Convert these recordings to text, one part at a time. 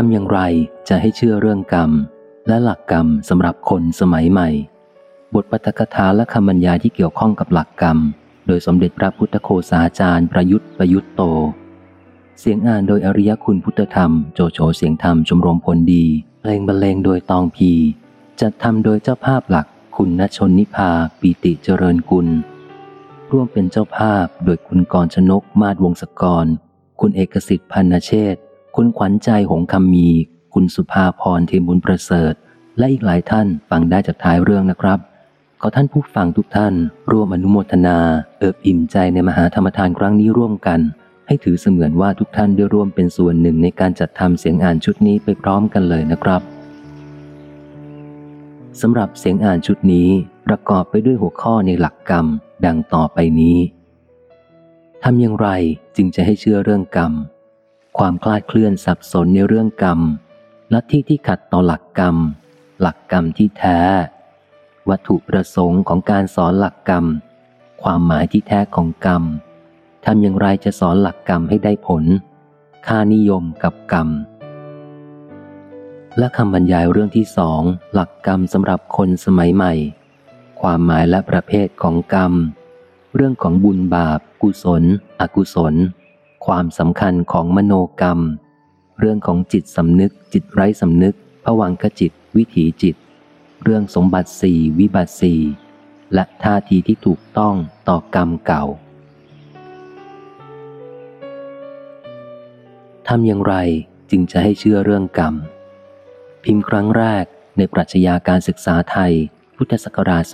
ทำอย่างไรจะให้เชื่อเรื่องกรรม และหลักกรรมสำหรับคนสมัยใหม่ บทปฐกถาและคำบรรยายที่เกี่ยวข้องกับหลักกรรม โดยสมเด็จพระพุทธโฆษาจารย์ประยุทธ์ประยุทธ์โต เสียงอ่านโดยอริยคุณพุทธธรรมโจโฉเสียงธรรมชมรมผลดีเพลงบรรเลงโดยตองพี จัดทำโดยเจ้าภาพหลักคุณณชนนิพาปีติเจริญกุล ร่วมเป็นเจ้าภาพโดยคุณกรชนกมาดวงศกร คุณเอกสิทธิ์พันเชษ คุณขวัญใจหงคำมี คุณสุภาพรเทมุนประเสริฐ และอีกหลายท่านฟังได้จากท้ายเรื่องนะครับ ขอท่านผู้ฟังทุกท่าน ร่วมอนุโมทนา เอิบอิ่มใจในมหาธรรมทานครั้งนี้ร่วมกัน ให้ถือเสมือนว่าทุกท่านได้ร่วมเป็นส่วนหนึ่งในการจัดทำเสียงอ่านชุดนี้ไปพร้อมกันเลยนะครับสำหรับเสียงอ่านชุดนี้ประกอบไปด้วยหัวข้อในหลักกรรม ดังต่อไปนี้ทำอย่างไรจึงจะให้เชื่อเรื่องกรรม ความคลาดเคลื่อนสับสนในเรื่องกรรม ลัทธิที่ขัดต่อหลักกรรม หลักกรรมที่แท้ วัตถุประสงค์ของการสอนหลักกรรม ความหมายที่แท้ของกรรมทำอย่างไรจะสอนหลักกรรมให้ได้ผล ค่านิยมกับกรรม และคำบรรยายเรื่องที่สองหลักกรรมสำหรับคนสมัยใหม่ ความหมายและประเภทของกรรม เรื่องของบุญบาป กุศล อกุศล ความสำคัญของมโนกรรม เรื่องของจิตสำนึก จิตไร้สำนึกผวังขจิต วิถีจิต เรื่องสมบัติสี่วิบัติสี่และท่าทีที่ถูกต้องต่อกรรมเก่าทำอย่างไรจึงจะให้เชื่อเรื่องกรรม พิมพ์ครั้งแรกในปรัชญาการศึกษาไทย พุทธศักราช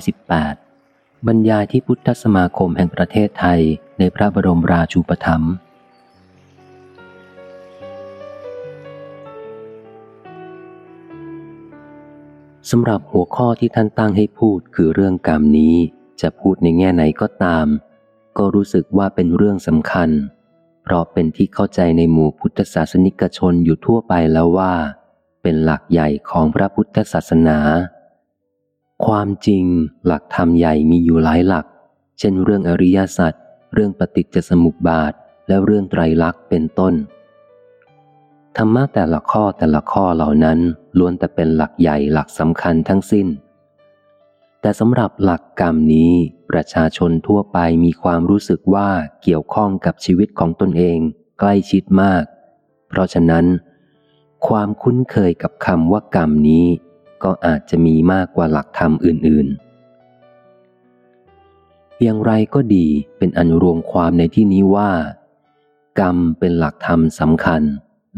2518 บรรยายที่พุทธสมาคมแห่งประเทศไทยในพระบรมราชูปถัมภ์สำหรับหัวข้อที่ท่านตั้งให้พูดคือเรื่องกรรมนี้ จะพูดในแง่ไหนก็ตาม ก็รู้สึกว่าเป็นเรื่องสำคัญ เพราะเป็นที่เข้าใจในหมู่พุทธศาสนิกชนอยู่ทั่วไปแล้วว่า เป็นหลักใหญ่ของพระพุทธศาสนา ความจริงหลักธรรมใหญ่มีอยู่หลายหลัก เช่นเรื่องอริยสัจ เรื่องปฏิจจสมุปบาท และเรื่องไตรลักษณ์เป็นต้น ธรรมะแต่ละข้อแต่ละข้อเหล่านั้นล้วนแต่เป็นหลักใหญ่หลักสำคัญทั้งสิ้น แต่สำหรับหลักกรรมนี้ ประชาชนทั่วไปมีความรู้สึกว่าเกี่ยวข้องกับชีวิตของตนเอง ใกล้ชิดมาก เพราะฉะนั้น ความคุ้นเคยกับคำว่ากรรมนี้ ก็อาจจะมีมากกว่าหลักธรรมอื่น ๆ อย่างไรก็ดีเป็นอนุรวมความในที่นี้ว่า กรรมเป็นหลักธรรมสำคัญ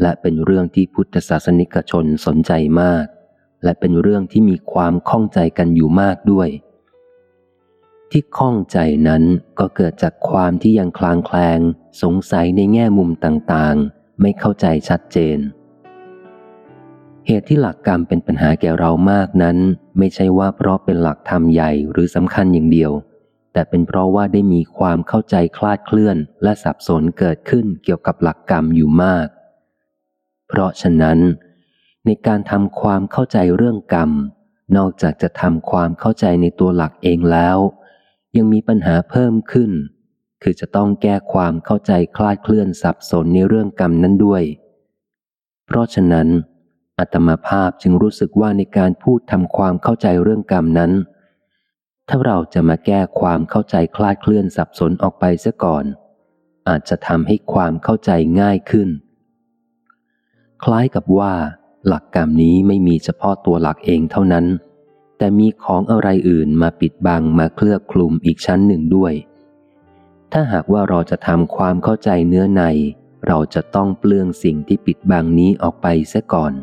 และเป็นเรื่องที่พุทธศาสนิกชนสนใจมาก และเป็นเรื่องที่มีความข้องใจกันอยู่มากด้วย ที่ข้องใจนั้นก็เกิดจากความที่ยังคลางแคลง สงสัยในแง่มุมต่างๆ ไม่เข้าใจชัดเจน เหตุที่หลักกรรมเป็นปัญหาแก่เรามากนั้น ไม่ใช่ว่าเพราะเป็นหลักธรรมใหญ่หรือสำคัญอย่างเดียว แต่เป็นเพราะว่าได้มีความเข้าใจคลาดเคลื่อน และสับสนเกิดขึ้นเกี่ยวกับหลักกรรมอยู่มาก เพราะฉะนั้น ในการทำความเข้าใจเรื่องกรรม นอกจากจะทำความเข้าใจในตัวหลักเองแล้ว ยังมีปัญหาเพิ่มขึ้น คือจะต้องแก้ความเข้าใจคลาดเคลื่อนสับสนในเรื่องกรรมนั้นด้วย เพราะฉะนั้น อัตมาภาพจึงรู้สึกว่าในการพูดทำความเข้าใจเรื่องกรรมนั้น ถ้าเราจะมาแก้ความเข้าใจคลาดเคลื่อนสับสนออกไปเสียก่อน อาจจะทำให้ความเข้าใจง่ายขึ้น คล้ายกับว่า หลักกรรมนี้ไม่มีเฉพาะตัวหลักเองเท่านั้น แต่มีของอะไรอื่นมาปิดบังมาเคลือบคลุมอีกชั้นหนึ่งด้วย ถ้าหากว่าเราจะทำความเข้าใจเนื้อใน เราจะต้องเปลืองสิ่งที่ปิดบังนี้ออกไปเสียก่อน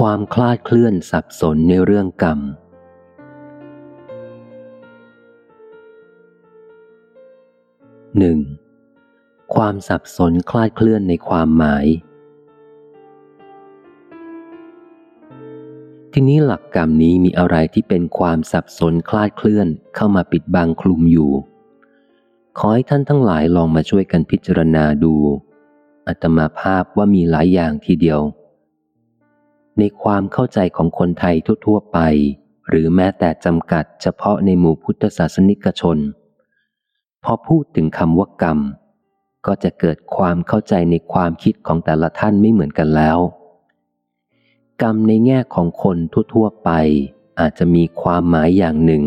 ความคลาดเคลื่อนสับสนในเรื่องกรรมหนึ่งความสับสนคลาดเคลื่อนในความหมาย ทีนี้หลักกรรมนี้มีอะไรที่เป็นความสับสนคลาดเคลื่อนเข้ามาปิดบังคลุมอยู่ ขอให้ท่านทั้งหลายลองมาช่วยกันพิจารณาดูอัตมาภาพว่ามีหลายอย่างทีเดียว ในความเข้าใจของคนไทยทั่วๆไป หรือแม้แต่จำกัดเฉพาะในหมู่พุทธศาสนิกชน พอพูดถึงคำว่ากรรม ก็จะเกิดความเข้าใจในความคิดของแต่ละท่านไม่เหมือนกันแล้ว กรรมในแง่ของคนทั่วๆไป อาจจะมีความหมายอย่างหนึ่ง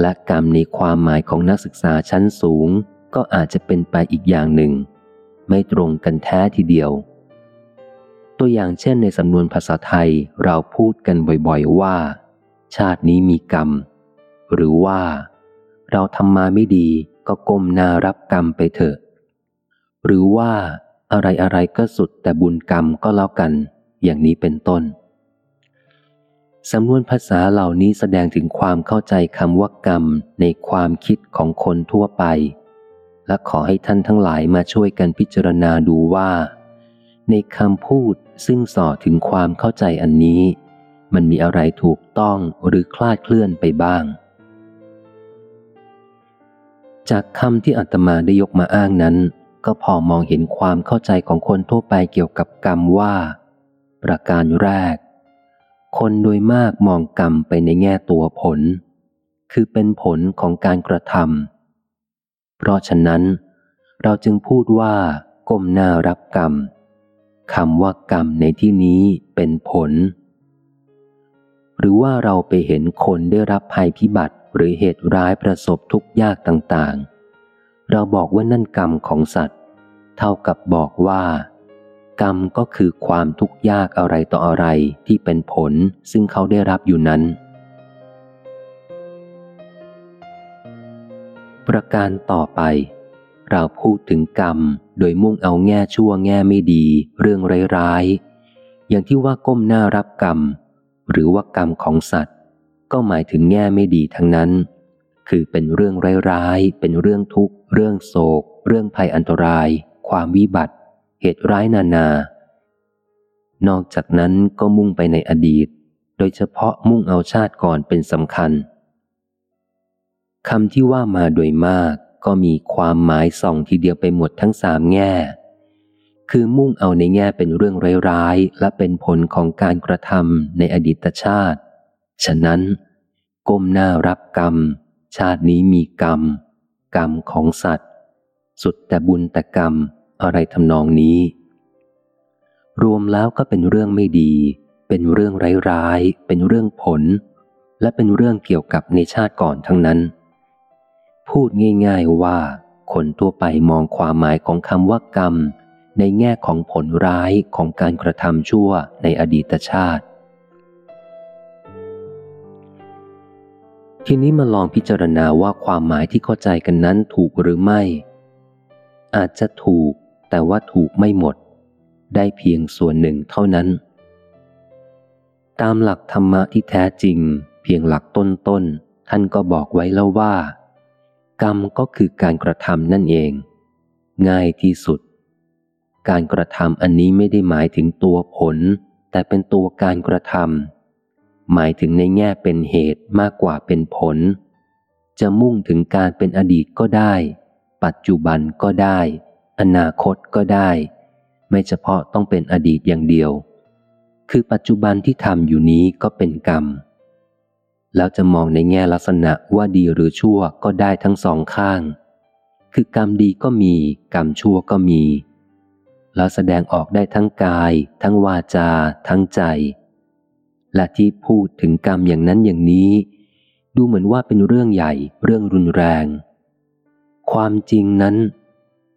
และกรรมในความหมายของนักศึกษาชั้นสูง ก็อาจจะเป็นไปอีกอย่างหนึ่ง ไม่ตรงกันแท้ทีเดียว ตัวอย่างเช่นในสำนวนภาษาไทยเราพูดกันบ่อยๆว่า ชาตินี้มีกรรม หรือว่า เราทำมาไม่ดีก็ก้มหน้ารับกรรมไปเถอะ หรือว่าอะไรอะไรก็สุดแต่บุญกรรมก็แล้วกัน อย่างนี้เป็นต้น สำนวนภาษาเหล่านี้แสดงถึงความเข้าใจคำว่ากรรมในความคิดของคนทั่วไป และขอให้ท่านทั้งหลายมาช่วยกันพิจารณาดูว่า ในคำพูดซึ่งส่อถึงความเข้าใจอันนี้ มันมีอะไรถูกต้องหรือคลาดเคลื่อนไปบ้าง จากคำที่อาตมาได้ยกมาอ้างนั้น ก็พอมองเห็นความเข้าใจของคนทั่วไปเกี่ยวกับกรรมว่า ประการแรก คนโดยมากมองกรรมไปในแง่ตัวผล คือเป็นผลของการกระทำเพราะฉะนั้น เราจึงพูดว่าก้มหน้ารับกรรม คำว่ากรรมในที่นี้เป็นผล หรือว่าเราไปเห็นคนได้รับภัยพิบัติหรือเหตุร้ายประสบทุกข์ยากต่างๆ เราบอกว่านั่นกรรมของสัตว์ เท่ากับบอกว่า กรรมก็คือความทุกข์ยากอะไรต่ออะไรที่เป็นผลซึ่งเขาได้รับอยู่นั้น ประการต่อไป เราพูดถึงกรรมโดยมุ่งเอาแง่ชั่วแง่ไม่ดี เรื่องร้ายๆ อย่างที่ว่าก้มหน้ารับกรรม หรือว่ากรรมของสัตว์ ก็หมายถึงแง่ไม่ดีทั้งนั้น คือเป็นเรื่องร้ายๆ เป็นเรื่องทุกข์ เรื่องโศก เรื่องภัยอันตราย ความวิบัติ เหตุร้ายนานา นอกจากนั้นก็มุ่งไปในอดีต โดยเฉพาะมุ่งเอาชาติก่อนเป็นสำคัญคำที่ว่ามาโดยมาก ก็มีความหมายส่องทีเดียวไปหมดทั้งสามแง่ คือมุ่งเอาในแง่เป็นเรื่องร้ายๆและเป็นผลของการกระทำในอดีตชาติ ฉะนั้น ก้มหน้ารับกรรม ชาตินี้มีกรรม กรรมของสัตว์ สุดแต่บุญแต่กรรมอะไรทำนองนี้ รวมแล้วก็เป็นเรื่องไม่ดี เป็นเรื่องร้ายๆเป็นเรื่องผล และเป็นเรื่องเกี่ยวกับในชาติก่อนทั้งนั้น พูดง่ายๆว่า คนทั่วไปมองความหมายของคำว่ากรรม ในแง่ของผลร้ายของการกระทำชั่วในอดีตชาติ ทีนี้มาลองพิจารณาว่าความหมายที่เข้าใจกันนั้นถูกหรือไม่ อาจจะถูก แต่ว่าถูกไม่หมด ได้เพียงส่วนหนึ่งเท่านั้น ตามหลักธรรมะที่แท้จริง เพียงหลักต้นๆท่านก็บอกไว้แล้วว่า กรรมก็คือการกระทำนั่นเอง ง่ายที่สุด การกระทำอันนี้ไม่ได้หมายถึงตัวผล แต่เป็นตัวการกระทำหมายถึงในแง่เป็นเหตุมากกว่าเป็นผล จะมุ่งถึงการเป็นอดีตก็ได้ ปัจจุบันก็ได้ อนาคตก็ได้ ไม่เฉพาะต้องเป็นอดีตอย่างเดียว คือปัจจุบันที่ทำอยู่นี้ก็เป็นกรรม แล้วจะมองในแง่ลักษณะว่าดีหรือชั่วก็ได้ทั้งสองข้าง คือกรรมดีก็มี กรรมชั่วก็มี แล้วแสดงออกได้ทั้งกาย ทั้งวาจา ทั้งใจ และที่พูดถึงกรรมอย่างนั้นอย่างนี้ ดูเหมือนว่าเป็นเรื่องใหญ่เรื่องรุนแรง ความจริงนั้น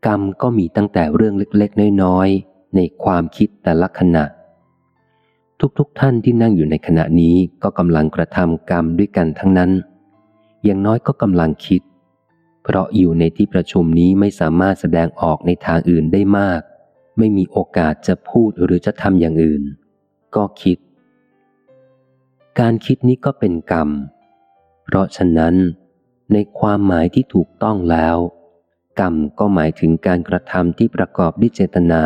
กรรมก็มีตั้งแต่เรื่องเล็กๆน้อยๆในความคิดแต่ละขณะ ทุกๆทท่านที่นั่งอยู่ในขณะนี้ก็กำลังกระทำกรรมด้วยกันทั้งนั้น อย่างน้อยก็กำลังคิด เพราะอยู่ในที่ประชุมนี้ไม่สามารถแสดงออกในทางอื่นได้มาก ไม่มีโอกาสจะพูดหรือจะทำอย่างอื่น ก็คิด การคิดนี้ก็เป็นกรรม เพราะฉะนั้น ในความหมายที่ถูกต้องแล้ว กรรมก็หมายถึงการกระทำที่ประกอบด้วยเจตนา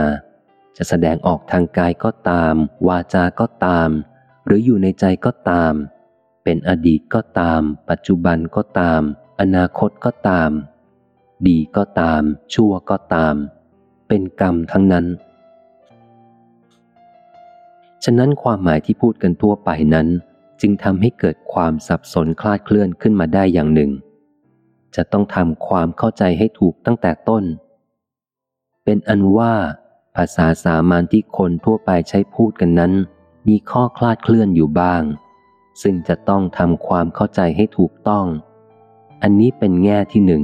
จะแสดงออกทางกายก็ตาม วาจาก็ตาม หรืออยู่ในใจก็ตาม เป็นอดีตก็ตาม ปัจจุบันก็ตาม อนาคตก็ตาม ดีก็ตาม ชั่วก็ตาม เป็นกรรมทั้งนั้น ฉะนั้นความหมายที่พูดกันทั่วไปนั้น จึงทำให้เกิดความสับสนคลาดเคลื่อนขึ้นมาได้อย่างหนึ่ง จะต้องทำความเข้าใจให้ถูกตั้งแต่ต้น เป็นอันว่า ภาษาสามัญที่คนทั่วไปใช้พูดกันนั้น มีข้อคลาดเคลื่อนอยู่บ้าง ซึ่งจะต้องทำความเข้าใจให้ถูกต้อง อันนี้เป็นแง่ที่หนึ่ง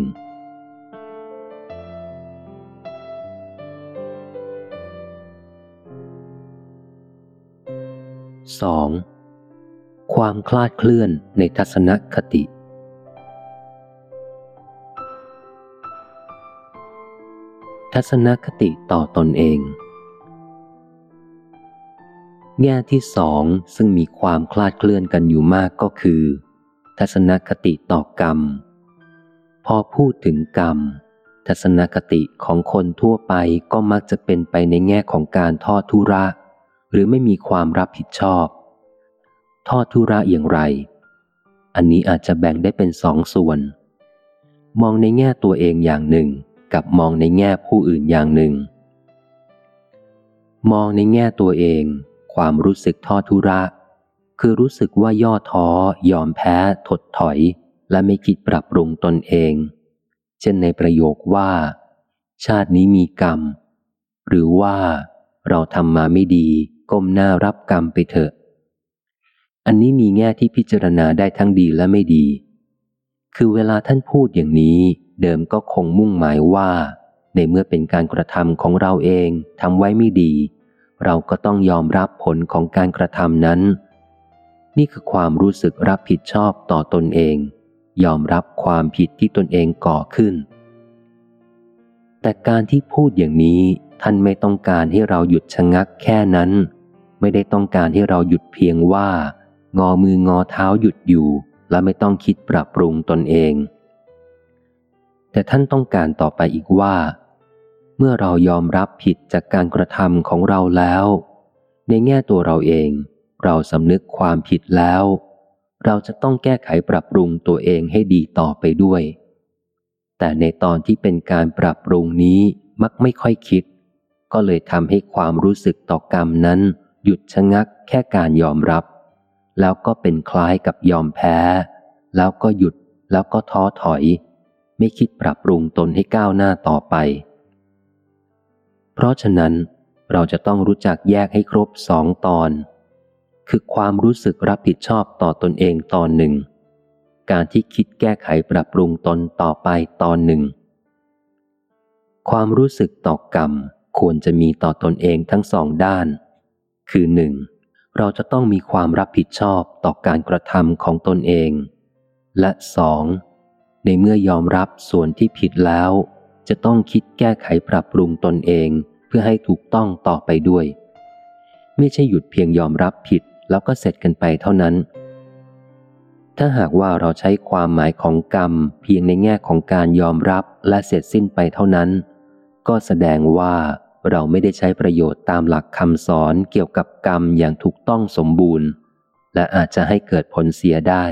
2. ความคลาดเคลื่อนในทัศนคติ ทัศนคติต่อตนเอง แง่ที่สองซึ่งมีความคลาดเคลื่อนกันอยู่มากก็คือ ทัศนคติต่อกรรม พอพูดถึงกรรม ทัศนคติของคนทั่วไปก็มักจะเป็นไปในแง่ของการทอดทุระ หรือไม่มีความรับผิดชอบ ทอดทุระอย่างไร อันนี้อาจจะแบ่งได้เป็นสองส่วน มองในแง่ตัวเองอย่างหนึ่ง กับมองในแง่ผู้อื่นอย่างหนึ่ง มองในแง่ตัวเอง ความรู้สึกท้อทุระ คือรู้สึกว่าย่อท้อยอมแพ้ถดถอย และไม่คิดปรับปรุงตนเอง เช่นในประโยคว่า ชาตินี้มีกรรม หรือว่าเราทำมาไม่ดีก้มหน้ารับกรรมไปเถอะ อันนี้มีแง่ที่พิจารณาได้ทั้งดีและไม่ดี คือเวลาท่านพูดอย่างนี้ เดิมก็คงมุ่งหมายว่า ในเมื่อเป็นการกระทำของเราเองทำไว้ไม่ดี เราก็ต้องยอมรับผลของการกระทำนั้น นี่คือความรู้สึกรับผิดชอบต่อตนเอง ยอมรับความผิดที่ตนเองก่อขึ้น แต่การที่พูดอย่างนี้ท่านไม่ต้องการให้เราหยุดชะงักแค่นั้น ไม่ได้ต้องการให้เราหยุดเพียงว่า งอมืองอเท้าหยุดอยู่ และไม่ต้องคิดปรับปรุงตนเอง แต่ท่านต้องการต่อไปอีกว่า เมื่อเรายอมรับผิดจากการกระทำของเราแล้ว ในแง่ตัวเราเอง เราสำนึกความผิดแล้ว เราจะต้องแก้ไขปรับปรุงตัวเองให้ดีต่อไปด้วย แต่ในตอนที่เป็นการปรับปรุงนี้มักไม่ค่อยคิด ก็เลยทำให้ความรู้สึกต่อกรรมนั้น หยุดชะงักแค่การยอมรับ แล้วก็เป็นคล้ายกับยอมแพ้ แล้วก็หยุดแล้วก็ท้อถอย ไม่คิดปรับปรุงตนให้ก้าวหน้าต่อไป เพราะฉะนั้นเราจะต้องรู้จักแยกให้ครบสองตอน คือความรู้สึกรับผิดชอบต่อตนเองตอนหนึ่ง การที่คิดแก้ไขปรับปรุงตนต่อไปตอนหนึ่ง ความรู้สึกต่อกรรมควรจะมีต่อตนเองทั้งสองด้าน คือหนึ่งเราจะต้องมีความรับผิดชอบต่อการกระทำของตนเอง และสอง ในเมื่อยอมรับส่วนที่ผิดแล้ว จะต้องคิดแก้ไขปรับปรุงตนเองเพื่อให้ถูกต้องต่อไปด้วย ไม่ใช่หยุดเพียงยอมรับผิดแล้วก็เสร็จกันไปเท่านั้น ถ้าหากว่าเราใช้ความหมายของกรรม เพียงในแง่ของการยอมรับและเสร็จสิ้นไปเท่านั้น ก็แสดงว่าเราไม่ได้ใช้ประโยชน์ตามหลักคำสอนเกี่ยวกับกรรมอย่างถูกต้องสมบูรณ์ และอาจจะให้เกิดผลเสียได้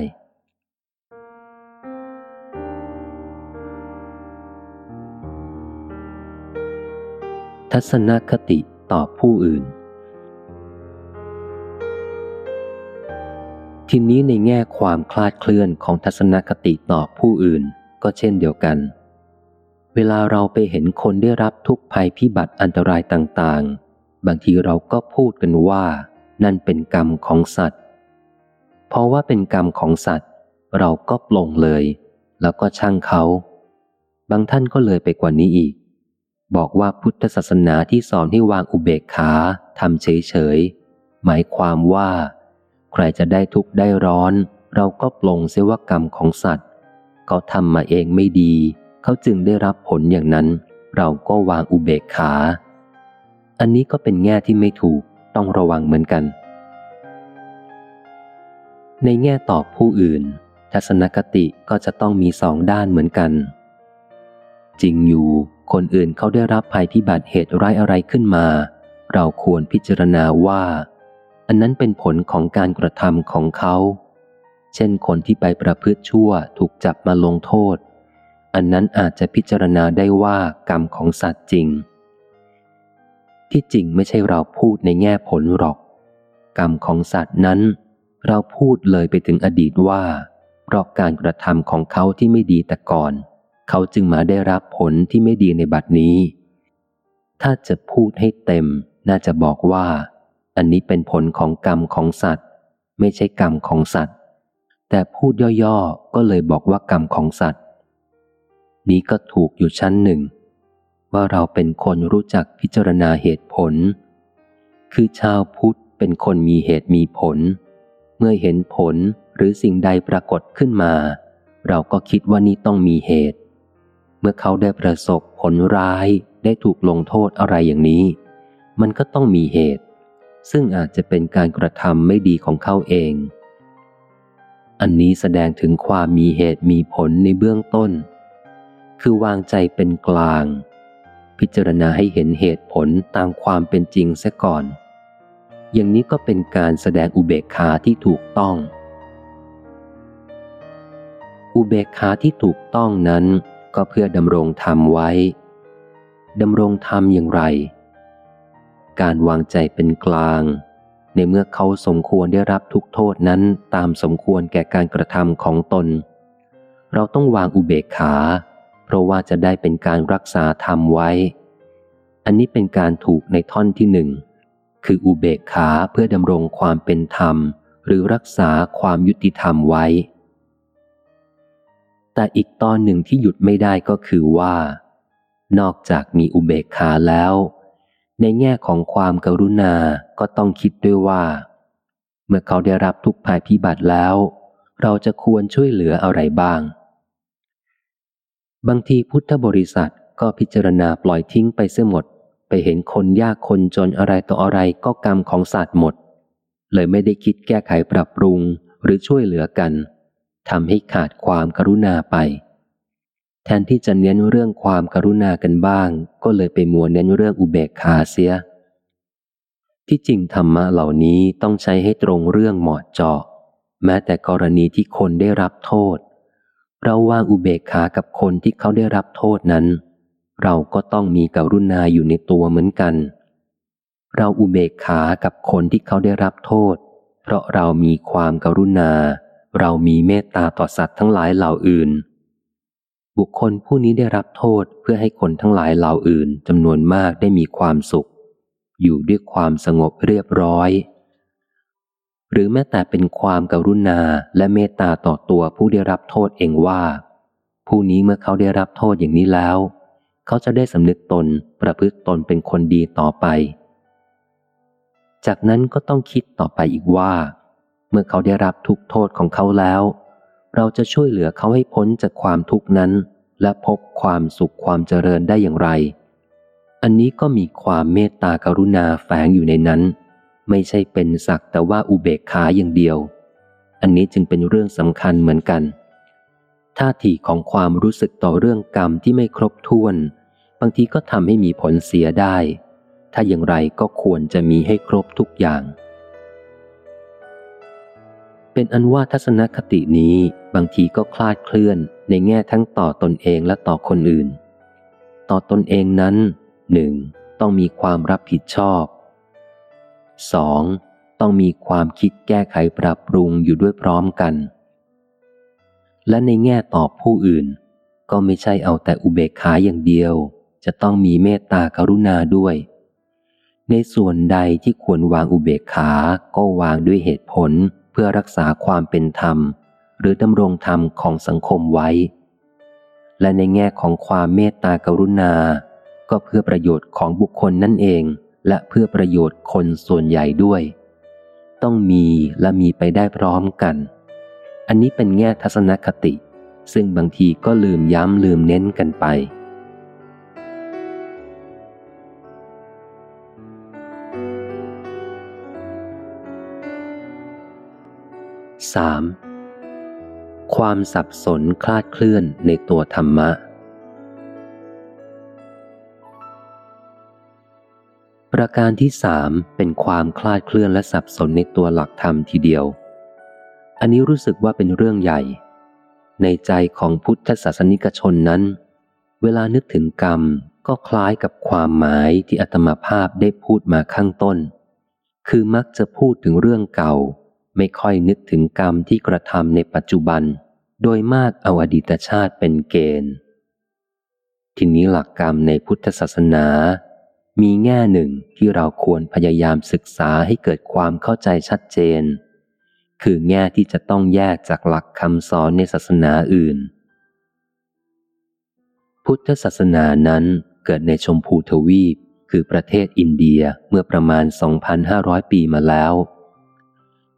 ทัศนคติต่อผู้อื่น ทีนี้ในแง่ความคลาดเคลื่อนของทัศนคติต่อผู้อื่นก็เช่นเดียวกัน เวลาเราไปเห็นคนได้รับทุกภัยพิบัติอันตรายต่างๆ บางทีเราก็พูดกันว่า นั่นเป็นกรรมของสัตว์ เพราะว่าเป็นกรรมของสัตว์ เราก็ปลงเลย แล้วก็ช่างเขา บางท่านก็เลยไปกว่านี้อีก บอกว่าพุทธศาสนาที่สอนให้วางอุเบกขาทำเฉยๆหมายความว่า ใครจะได้ทุกข์ได้ร้อน เราก็ปลงเสวกรรมของสัตว์ เขาทำมาเองไม่ดี เขาจึงได้รับผลอย่างนั้น เราก็วางอุเบกขา อันนี้ก็เป็นแง่ที่ไม่ถูกต้องระวังเหมือนกัน ในแง่ตอบผู้อื่น ทัศนคติก็จะต้องมีสองด้านเหมือนกัน จริงอยู่ คนอื่นเขาได้รับภัยพิบัติเหตุร้ายอะไรขึ้นมา เราควรพิจารณาว่า อันนั้นเป็นผลของการกระทำของเขา เช่นคนที่ไปประพฤติชั่วถูกจับมาลงโทษ อันนั้นอาจจะพิจารณาได้ว่ากรรมของสัตว์จริง ที่จริงไม่ใช่เราพูดในแง่ผลหรอก กรรมของสัตว์นั้น เราพูดเลยไปถึงอดีตว่า เพราะการกระทำของเขาที่ไม่ดีแต่ก่อน เขาจึงมาได้รับผลที่ไม่ดีในบัดนี้ ถ้าจะพูดให้เต็ม น่าจะบอกว่า อันนี้เป็นผลของกรรมของสัตว์ ไม่ใช่กรรมของสัตว์ แต่พูดย่อๆ ก็เลยบอกว่ากรรมของสัตว์ นี้ก็ถูกอยู่ชั้นหนึ่ง ว่าเราเป็นคนรู้จักพิจารณาเหตุผล คือชาวพุทธเป็นคนมีเหตุมีผล เมื่อเห็นผลหรือสิ่งใดปรากฏขึ้นมาเราก็คิดว่านี่ต้องมีเหตุ เมื่อเขาได้ประสบผลร้ายได้ถูกลงโทษอะไรอย่างนี้ มันก็ต้องมีเหตุ ซึ่งอาจจะเป็นการกระทำไม่ดีของเขาเอง อันนี้แสดงถึงความมีเหตุมีผลในเบื้องต้น คือวางใจเป็นกลาง พิจารณาให้เห็นเหตุผลตามความเป็นจริงเสียก่อน อย่างนี้ก็เป็นการแสดงอุเบกขาที่ถูกต้องอุเบกขาที่ถูกต้องนั้น ก็เพื่อดำรงธรรมไว้ดำรงธรรมอย่างไร การวางใจเป็นกลาง ในเมื่อเขาสมควรได้รับทุกโทษนั้นตามสมควรแก่การกระทำของตน เราต้องวางอุเบกขา เพราะว่าจะได้เป็นการรักษาธรรมไว้ อันนี้เป็นการถูกในท่อนที่หนึ่ง คืออุเบกขาเพื่อดำรงความเป็นธรรม หรือรักษาความยุติธรรมไว้ แต่อีกตอนหนึ่งที่หยุดไม่ได้ก็คือว่า นอกจากมีอุเบกขาแล้ว ในแง่ของความกรุณาก็ต้องคิดด้วยว่า เมื่อเขาได้รับทุกภัยพิบัติแล้ว เราจะควรช่วยเหลืออะไรบ้าง บางทีพุทธบริษัทก็พิจารณาปล่อยทิ้งไปเสียหมด ไปเห็นคนยากคนจนอะไรต่ออะไรก็กรรมของสัตว์หมด เลยไม่ได้คิดแก้ไขปรับปรุงหรือช่วยเหลือกัน ทำให้ขาดความกรุณาไป แทนที่จะเน้นเรื่องความกรุณากันบ้าง ก็เลยไปมัวเน้นเรื่องอุเบกขาเสีย ที่จริงธรรมะเหล่านี้ต้องใช้ให้ตรงเรื่องเหมาะเจาะ แม้แต่กรณีที่คนได้รับโทษ เราวางอุเบกขากับคนที่เขาได้รับโทษนั้น เราก็ต้องมีกรุณาอยู่ในตัวเหมือนกัน เราอุเบกขากับคนที่เขาได้รับโทษ เพราะเรามีความกรุณา เรามีเมตตาต่อสัตว์ทั้งหลายเหล่าอื่น บุคคลผู้นี้ได้รับโทษเพื่อให้คนทั้งหลายเหล่าอื่นจำนวนมากได้มีความสุข อยู่ด้วยความสงบเรียบร้อย หรือแม้แต่เป็นความกรุณาและเมตตาต่อตัวผู้ได้รับโทษเองว่า ผู้นี้เมื่อเขาได้รับโทษอย่างนี้แล้ว เขาจะได้สำนึกตนประพฤติตนเป็นคนดีต่อไป จากนั้นก็ต้องคิดต่อไปอีกว่า เมื่อเขาได้รับทุกโทษของเขาแล้ว เราจะช่วยเหลือเขาให้พ้นจากความทุกข์นั้น และพบความสุขความเจริญได้อย่างไร อันนี้ก็มีความเมตตากรุณาแฝงอยู่ในนั้น ไม่ใช่เป็นสักแต่ว่าอุเบกขาอย่างเดียว อันนี้จึงเป็นเรื่องสำคัญเหมือนกันท่าทีของความรู้สึกต่อเรื่องกรรมที่ไม่ครบถ้วน บางทีก็ทำให้มีผลเสียได้ ถ้าอย่างไรก็ควรจะมีให้ครบทุกอย่าง เป็นอันว่าทัศนคตินี้บางทีก็คลาดเคลื่อนในแง่ทั้งต่อตนเองและต่อคนอื่น ต่อตนเองนั้นหนึ่งต้องมีความรับผิดชอบ 2. ต้องมีความคิดแก้ไขปรับปรุงอยู่ด้วยพร้อมกัน และในแง่ต่อผู้อื่น ก็ไม่ใช่เอาแต่อุเบกขาอย่างเดียว จะต้องมีเมตตากรุณาด้วย ในส่วนใดที่ควรวางอุเบกขาก็วางด้วยเหตุผล เพื่อรักษาความเป็นธรรม หรือดำรงธรรมของสังคมไว้ และในแง่ของความเมตตากรุณา ก็เพื่อประโยชน์ของบุคคลนั่นเอง และเพื่อประโยชน์คนส่วนใหญ่ด้วย ต้องมีและมีไปได้พร้อมกัน อันนี้เป็นแง่ทัศนคติ ซึ่งบางทีก็ลืมย้ำลืมเน้นกันไป 3. ความสับสนคลาดเคลื่อนในตัวธรรมะ ประการที่สามเป็นความคลาดเคลื่อนและสับสนในตัวหลักธรรมทีเดียว อันนี้รู้สึกว่าเป็นเรื่องใหญ่ ในใจของพุทธศาสนิกชนนั้น เวลานึกถึงกรรมก็คล้ายกับความหมายที่อัตมาภาพได้พูดมาข้างต้น คือมักจะพูดถึงเรื่องเก่า ไม่ค่อยนึกถึงกรรมที่กระทำในปัจจุบัน โดยมากเอาอดีตชาติเป็นเกณฑ์ ทีนี้หลักกรรมในพุทธศาสนา มีแง่หนึ่งที่เราควรพยายามศึกษาให้เกิดความเข้าใจชัดเจน คือแง่ที่จะต้องแยกจากหลักคำสอนในศาสนาอื่น พุทธศาสนานั้นเกิดในชมพูทวีปคือประเทศอินเดียเมื่อประมาณ 2,500 ปีมาแล้ว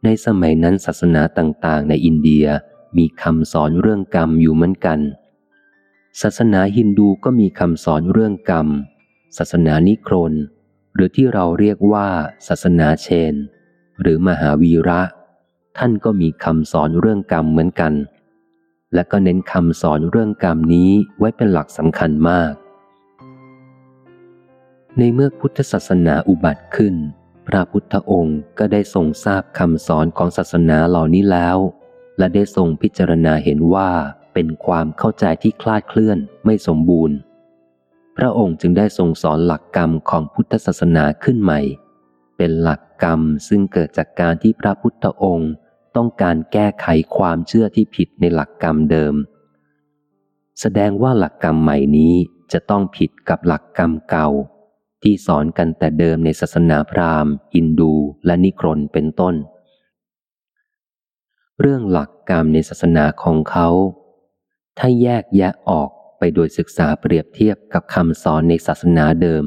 ในสมัยนั้นศาสนาต่างๆ ในอินเดียมีคำสอนเรื่องกรรมอยู่เหมือนกัน ศาสนาฮินดูก็มีคำสอนเรื่องกรรม ศาสนานิครน หรือที่เราเรียกว่าศาสนาเชน หรือมหาวีระ ท่านก็มีคำสอนเรื่องกรรมเหมือนกัน และก็เน้นคำสอนเรื่องกรรมนี้ไว้เป็นหลักสำคัญมาก ในเมื่อพุทธศาสนาอุบัติขึ้น พระพุทธองค์ก็ได้ทรงทราบคำสอนของศาสนาเหล่านี้แล้ว และได้ทรงพิจารณาเห็นว่าเป็นความเข้าใจที่คลาดเคลื่อนไม่สมบูรณ์ พระองค์จึงได้ทรงสอนหลักกรรมของพุทธศาสนาขึ้นใหม่ เป็นหลักกรรมซึ่งเกิดจากการที่พระพุทธองค์ต้องการแก้ไขความเชื่อที่ผิดในหลักกรรมเดิม แสดงว่าหลักกรรมใหม่นี้จะต้องผิดกับหลักกรรมเก่า ที่สอนกันแต่เดิมในศาสนาพราหมณ์ฮินดูและนิครนเป็นต้น เรื่องหลักกรรมในศาสนาของเขา ถ้าแยกแยะออกไปโดยศึกษาเปรียบเทียบกับคำสอนในศาสนาเดิม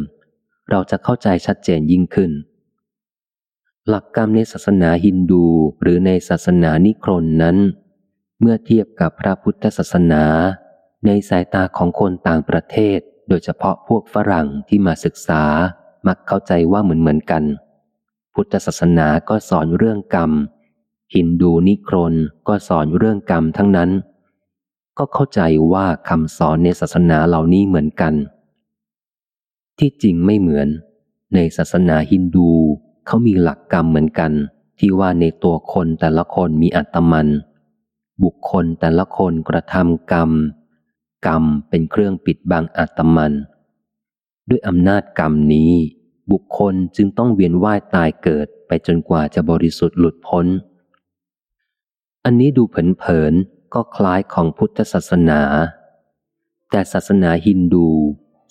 เราจะเข้าใจชัดเจนยิ่งขึ้น หลักกรรมในศาสนาฮินดูหรือในศาสนานิครนนั้น เมื่อเทียบกับพระพุทธศาสนา ในสายตาของคนต่างประเทศ โดยเฉพาะพวกฝรั่งที่มาศึกษามักเข้าใจว่าเหมือนเหมือนกัน พุทธศาสนาก็สอนเรื่องกรรม ฮินดูนิครนก็สอนเรื่องกรรมทั้งนั้น ก็เข้าใจว่าคำสอนในศาสนาเหล่านี้เหมือนกัน ที่จริงไม่เหมือน ในศาสนาฮินดูเขามีหลักกรรมเหมือนกัน ที่ว่าในตัวคนแต่ละคนมีอัตมัน บุคคลแต่ละคนกระทำกรรม กรรมเป็นเครื่องปิดบังอัตมัน ด้วยอำนาจกรรมนี้ บุคคลจึงต้องเวียนว่ายตายเกิดไปจนกว่าจะบริสุทธิ์หลุดพ้น อันนี้ดูเผินๆก็คล้ายของพุทธศาสนา แต่ศาสนาฮินดู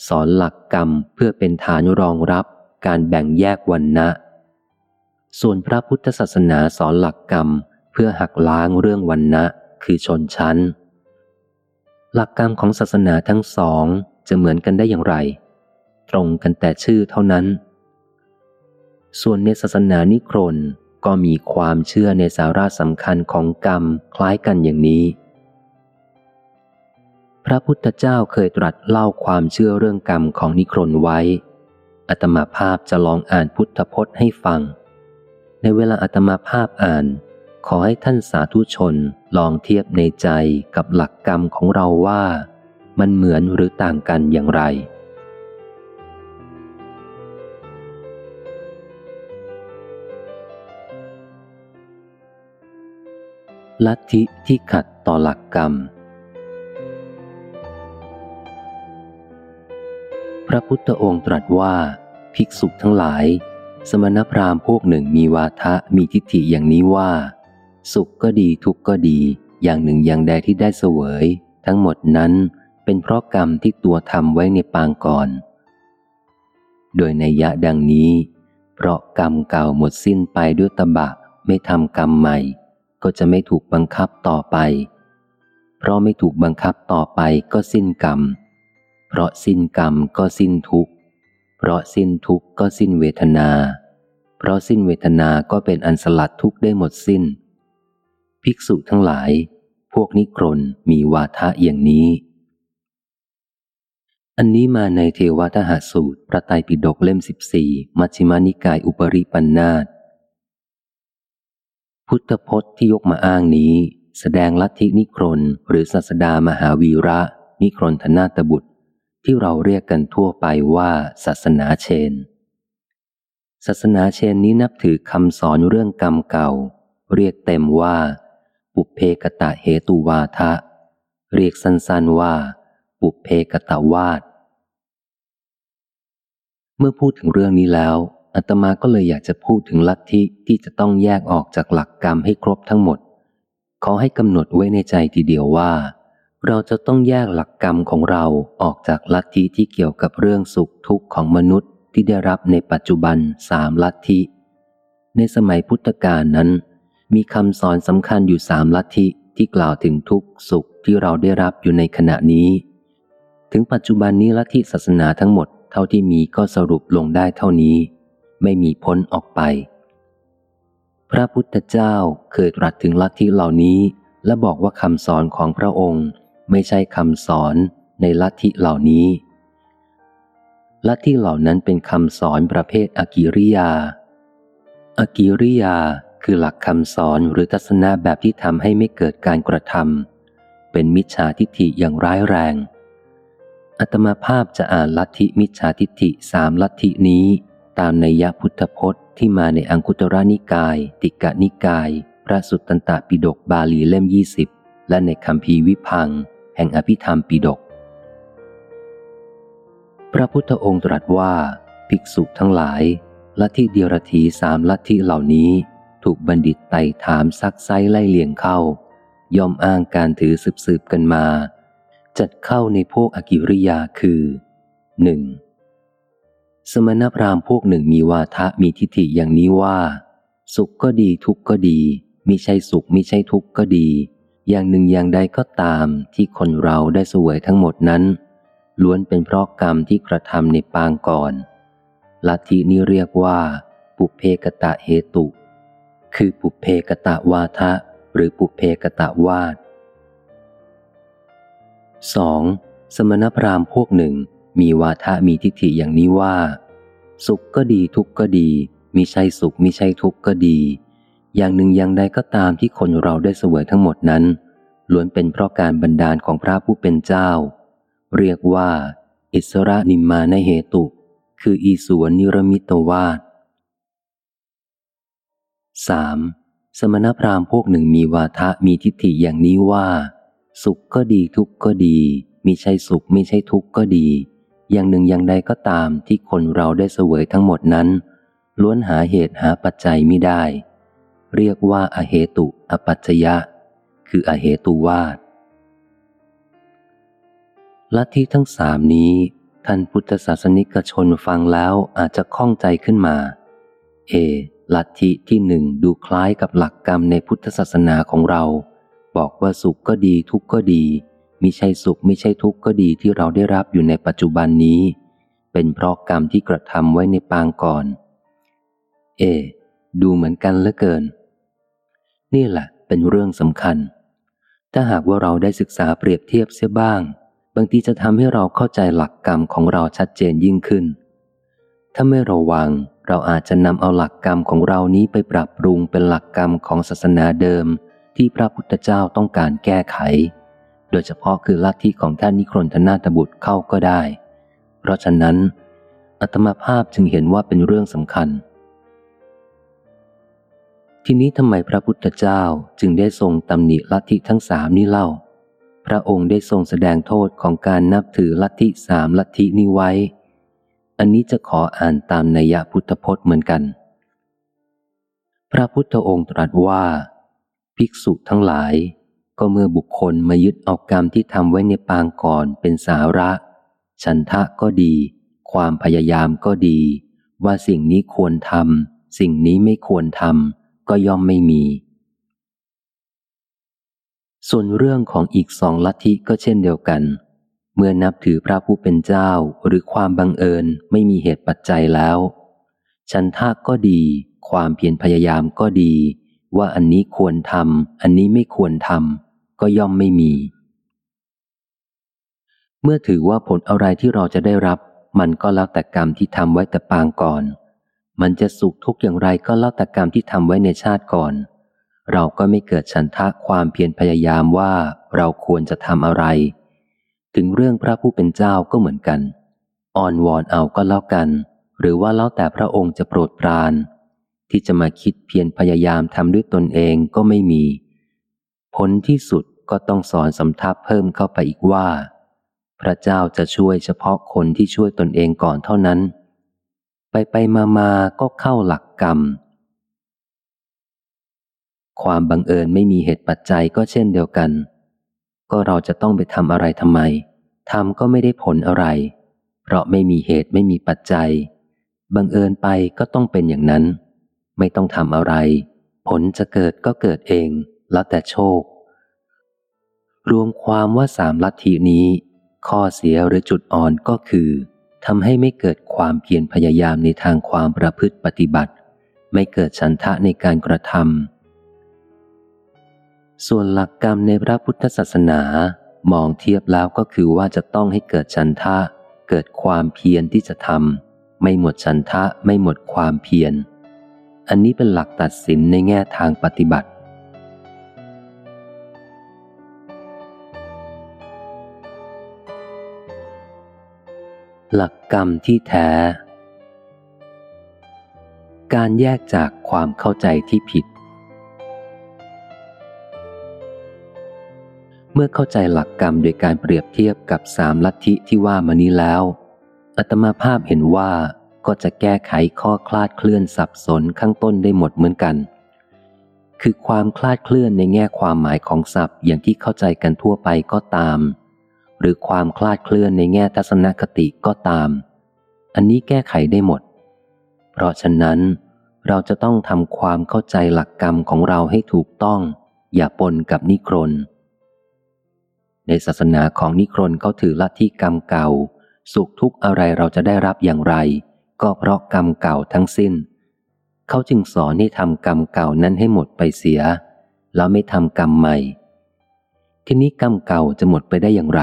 สอนหลักกรรมเพื่อเป็นฐานรองรับการแบ่งแยกวันนะส่วนพระพุทธศาสนาสอนหลักกรรมเพื่อหักล้างเรื่องวันนะคือชนชั้น หลักกรรมของศาสนาทั้งสองจะเหมือนกันได้อย่างไร ตรงกันแต่ชื่อเท่านั้น ส่วนในศาสนานิครนก็มีความเชื่อในสาระสำคัญของกรรมคล้ายกันอย่างนี้ พระพุทธเจ้าเคยตรัสเล่าความเชื่อเรื่องกรรมของนิครนไว้ อัตมาภาพจะลองอ่านพุทธพจน์ให้ฟัง ในเวลาอัตมาภาพอ่าน ขอให้ท่านสาธุชนลองเทียบในใจกับหลักกรรมของเราว่า มันเหมือนหรือต่างกันอย่างไร ลัทธิที่ขัดต่อหลักกรรม พระพุทธองค์ตรัสว่า ภิกษุทั้งหลาย สมณพราหมณ์พวกหนึ่งมีวาทะมีทิฏฐิอย่างนี้ว่า สุขก็ดีทุกข์ก็ดี อย่างหนึ่งอย่างใดที่ได้เสวย ทั้งหมดนั้นเป็นเพราะกรรมที่ตัวทำไว้ในปางก่อน โดยในยะดังนี้ เพราะกรรมเก่าหมดสิ้นไปด้วยตบะไม่ทำกรรมใหม่ ก็จะไม่ถูกบังคับต่อไป เพราะไม่ถูกบังคับต่อไปก็สิ้นกรรม เพราะสิ้นกรรมก็สิ้นทุกข์ เพราะสิ้นทุกข์ก็สิ้นเวทนา เพราะสิ้นเวทนาก็เป็นอันสลัดทุกข์ได้หมดสิ้น ภิกษุทั้งหลาย พวกนิครนมีวาทะอย่างนี้ อันนี้มาในเทวทหสูตร พระไตรปิฎกเล่มสิบสี่มัชฌิมานิกายอุปริปันธาตพุทธพจน์ที่ยกมาอ้างนี้ แสดงลัทธินิครนหรือศาสดามหาวีระ นิครนธนาตบุตร ที่เราเรียกกันทั่วไปว่าศาสนาเชน ศาสนาเชนนี้นับถือคำสอนเรื่องกรรมเก่า เรียกเต็มว่า ปุเพกตะเหตุวาทะ เรียกสั้นๆว่า ปุเพกตะวาดเมื่อพูดถึงเรื่องนี้แล้วอาตมาก็เลยอยากจะพูดถึงลัทธิที่จะต้องแยกออกจากหลักกรรมให้ครบทั้งหมด ขอให้กำหนดไว้ในใจทีเดียวว่า เราจะต้องแยกหลักกรรมของเราออกจากลัทธิที่เกี่ยวกับเรื่องสุขทุกข์ของมนุษย์ที่ได้รับในปัจจุบันสามลัทธิ ในสมัยพุทธกาลนั้น มีคำสอนสำคัญอยู่สามลัทธิที่กล่าวถึงทุกข์สุขที่เราได้รับอยู่ในขณะนี้ ถึงปัจจุบันนี้ลัทธิศาสนาทั้งหมดเท่าที่มีก็สรุปลงได้เท่านี้ ไม่มีพ้นออกไป พระพุทธเจ้าเคยตรัสถึงลัทธิเหล่านี้ และบอกว่าคำสอนของพระองค์ ไม่ใช่คำสอนในลัทธิเหล่านี้ลัทธิเหล่านั้นเป็นคำสอนประเภทอกิริยาอากิริยา คือหลักคำสอนหรือทัศนะแบบที่ทำให้ไม่เกิดการกระทำเป็นมิจฉาทิฏฐิอย่างร้ายแรง อัตมาภาพจะอ่านลัทธิมิจฉาทิฏฐิสามลัทธินี้ ตามในยพุทธพจน์ที่มาในอังคุตระนิกาย ติกะนิกาย พระสุตตันตปิฎกบาลีเล่มยี่สิบและในคำพีวิพัง แห่งอภิธรรมปิฎกพระพุทธองค์ตรัสว่า ภิกษุทั้งหลายลัทธิเดียรถีสามลัทธิเหล่านี้ ถูกบัณฑิตไต่ถามซักไซไล่เลี่ยงเข้า ย่อมอ้างการถือสืบสืบกันมา จัดเข้าในพวกอกิริยาคือหนึ่งสมณพราหมณ์พวกหนึ่งมีวาทะมีทิฏฐิอย่างนี้ว่า สุขก็ดีทุกข์ก็ดีมิใช่สุขมิใช่ทุกข์ก็ดี อย่างหนึ่งอย่างใดก็ตามที่คนเราได้สวยทั้งหมดนั้น ล้วนเป็นเพราะกรรมที่กระทำในปางก่อนลัทธินี้เรียกว่า ปุเพกตะเหตุ คือปุเพกตะวาทะหรือปุเพกตะวาด 2. สมณพราหมณ์พวกหนึ่งมีวาทะมีทิฏฐิอย่างนี้ว่า สุขก็ดีทุกข์ก็ดีมิใช่สุขมิใช่ทุกข์ก็ดี อย่างหนึ่งอย่างใดก็ตามที่คนเราได้เสวยทั้งหมดนั้น ล้วนเป็นเพราะการบันดาลของพระผู้เป็นเจ้า เรียกว่า อิสระนิมมานเหตุ คืออีสวนนิรมิตวาด 3. สมณพราหมณ์พวกหนึ่งมีวาทะมีทิฏฐิอย่างนี้ว่า สุขก็ดีทุกข์ก็ดีมิใช่สุขไม่ใช่ทุกข์ก็ดี อย่างหนึ่งอย่างใดก็ตามที่คนเราได้เสวยทั้งหมดนั้น ล้วนหาเหตุหาปัจจัยไม่ได้ เรียกว่าอเหตุอปัจจยะ คืออเหตุวาดลัทธิทั้งสามนี้ ท่านพุทธศาสนิกชนฟังแล้วอาจจะข้องใจขึ้นมา เอ ลัทธิที่หนึ่งดูคล้ายกับหลักกรรมในพุทธศาสนาของเรา บอกว่าสุขก็ดีทุกข์ก็ดีมิใช่สุขไม่ใช่ทุกข์ก็ดีที่เราได้รับอยู่ในปัจจุบันนี้ เป็นเพราะกรรมที่กระทำไว้ในปางก่อน เอ ดูเหมือนกันเหลือเกิน นี่แหละเป็นเรื่องสำคัญ ถ้าหากว่าเราได้ศึกษาเปรียบเทียบเสียบ้าง บางทีจะทำให้เราเข้าใจหลักกรรมของเราชัดเจนยิ่งขึ้น ถ้าไม่ระวัง เราอาจจะนำเอาหลักกรรมของเรานี้ไปปรับปรุงเป็นหลักกรรมของศาสนาเดิม ที่พระพุทธเจ้าต้องการแก้ไข โดยเฉพาะคือลัทธิของท่านนิครนธนาตบุตรเข้าก็ได้ เพราะฉะนั้นอัตมาภาพจึงเห็นว่าเป็นเรื่องสำคัญ ทีนี้ทำไมพระพุทธเจ้าจึงได้ทรงตำหนิลัทธิทั้งสามนี้เล่า พระองค์ได้ทรงแสดงโทษของการนับถือลัทธิสามลัทธินี้ไว้ อันนี้จะขออ่านตามนัยพุทธพจน์เหมือนกัน พระพุทธองค์ตรัสว่า ภิกษุทั้งหลาย ก็เมื่อบุคคลมายึดเอากรรมที่ทำไว้ในปางก่อนเป็นสาระ ฉันทะก็ดี ความพยายามก็ดี ว่าสิ่งนี้ควรทำสิ่งนี้ไม่ควรทำก็ย่อมไม่มี ส่วนเรื่องของอีกสองลัทธิก็เช่นเดียวกัน เมื่อนับถือพระผู้เป็นเจ้าหรือความบังเอิญไม่มีเหตุปัจจัยแล้ว ฉันทะก็ดี ความเพียรพยายามก็ดี ว่าอันนี้ควรทำอันนี้ไม่ควรทำก็ย่อมไม่มี เมื่อถือว่าผลอะไรที่เราจะได้รับ มันก็แล้วแต่กรรมที่ทำไว้แต่ปางก่อน มันจะสุขทุกข์อย่างไรก็แล้วแต่กรรมที่ทำไว้ในชาติก่อน เราก็ไม่เกิดฉันทะความเพียรพยายามว่าเราควรจะทำอะไร ถึงเรื่องพระผู้เป็นเจ้าก็เหมือนกัน อ่อนวอนเอาก็แล้วกัน หรือว่าแล้วแต่พระองค์จะโปรดปราน ที่จะมาคิดเพียรพยายามทำด้วยตนเองก็ไม่มี ผลที่สุดก็ต้องสอนสำทับเพิ่มเข้าไปอีกว่า พระเจ้าจะช่วยเฉพาะคนที่ช่วยตนเองก่อนเท่านั้น ไปไปมามาก็เข้าหลักกรรม ความบังเอิญไม่มีเหตุปัจจัยก็เช่นเดียวกัน ก็เราจะต้องไปทำอะไรทำไมทำก็ไม่ได้ผลอะไร เพราะไม่มีเหตุไม่มีปัจจัย บังเอิญไปก็ต้องเป็นอย่างนั้น ไม่ต้องทำอะไร ผลจะเกิดก็เกิดเอง แล้วแต่โชค รวมความว่าสามลัทธินี้ ข้อเสียหรือจุดอ่อนก็คือทำให้ไม่เกิดความเพียรพยายามในทางความประพฤติปฏิบัติ ไม่เกิดฉันทะในการกระทำ ส่วนหลักกรรมในพระพุทธศาสนา มองเทียบแล้วก็คือว่าจะต้องให้เกิดฉันทะ เกิดความเพียรที่จะทำไม่หมดฉันทะไม่หมดความเพียร อันนี้เป็นหลักตัดสินในแง่ทางปฏิบัติ หลักกรรมที่แท้ การแยกจากความเข้าใจที่ผิด มื่อเข้าใจหลักกรรมโดยการเปรียบเทียบกับสามลัทธิที่ว่ามานี้แล้วอัตมาภาพเห็นว่าก็จะแก้ไขข้อคลาดเคลื่อนสับสนข้างต้นได้หมดเหมือนกัน คือความคลาดเคลื่อนในแง่ความหมายของศัพท์อย่างที่เข้าใจกันทั่วไปก็ตาม หรือความคลาดเคลื่อนในแง่ทัศนคติก็ตาม อันนี้แก้ไขได้หมด เพราะฉะนั้น เราจะต้องทำความเข้าใจหลักกรรมของเราให้ถูกต้อง อย่าปนกับนิครน ในศาสนาของนิครนเขาถือลัทธิกรรมเก่า สุขทุกข์อะไรเราจะได้รับอย่างไร ก็เพราะกรรมเก่าทั้งสิ้น เขาจึงสอนให้ทำกรรมเก่านั้นให้หมดไปเสีย แล้วไม่ทำกรรมใหม่ ทีนี้กรรมเก่าจะหมดไปได้อย่างไร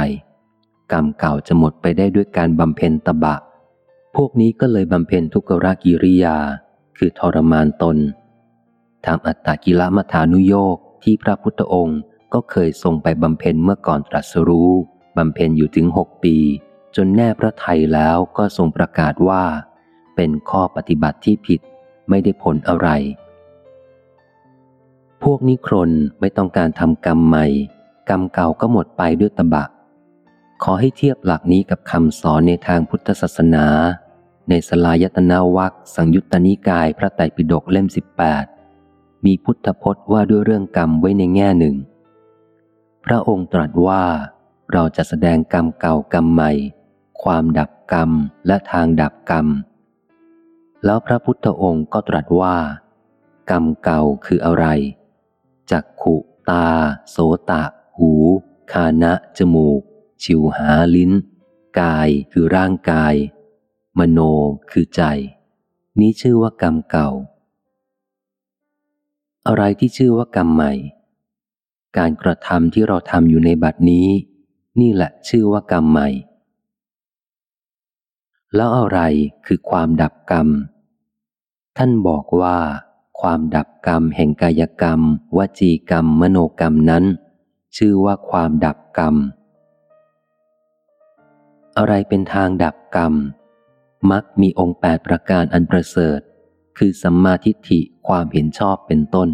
กรรมเก่าจะหมดไปได้ด้วยการบำเพ็ญตบะ พวกนี้ก็เลยบำเพ็ญทุกขรากิริยา คือทรมานตนทำอัตตากิลมัฐานุโยกที่พระพุทธองค์ ก็เคยทรงไปบำเพ็ญเมื่อก่อนตรัสรู้บำเพ็ญอยู่ถึงหกปี จนแน่พระไทยแล้วก็ทรงประกาศว่า เป็นข้อปฏิบัติที่ผิดไม่ได้ผลอะไร พวกนิครนไม่ต้องการทำกรรมใหม่ กรรมเก่าก็หมดไปด้วยตบะ ขอให้เทียบหลักนี้กับคำสอนในทางพุทธศาสนา ในสลายตนาวัคสังยุตตนิกายพระไตรปิฎกเล่มสิบแปดมีพุทธพจน์ว่าด้วยเรื่องกรรมไว้ในแง่หนึ่ง พระองค์ตรัสว่าเราจะแสดงกรรมเก่ากรรมใหม่ ความดับกรรมและทางดับกรรม แล้วพระพุทธองค์ก็ตรัสว่า กรรมเก่าคืออะไรจักขุตา โสตะ หู คานะ จมูก ชิวหาลิ้น กายคือร่างกาย มโนคือใจ นี้ชื่อว่ากรรมเก่า อะไรที่ชื่อว่ากรรมใหม่ การกระทำที่เราทำอยู่ในบัดนี้ นี่แหละชื่อว่ากรรมใหม่ แล้วอะไรคือความดับกรรม ท่านบอกว่า ความดับกรรมแห่งกายกรรม วจีกรรม มโนกรรมนั้น ชื่อว่าความดับกรรม อะไรเป็นทางดับกรรมมักมีองค์แปดประการอันประเสริฐ คือสัมมาทิฏฐิความเห็นชอบเป็นต้น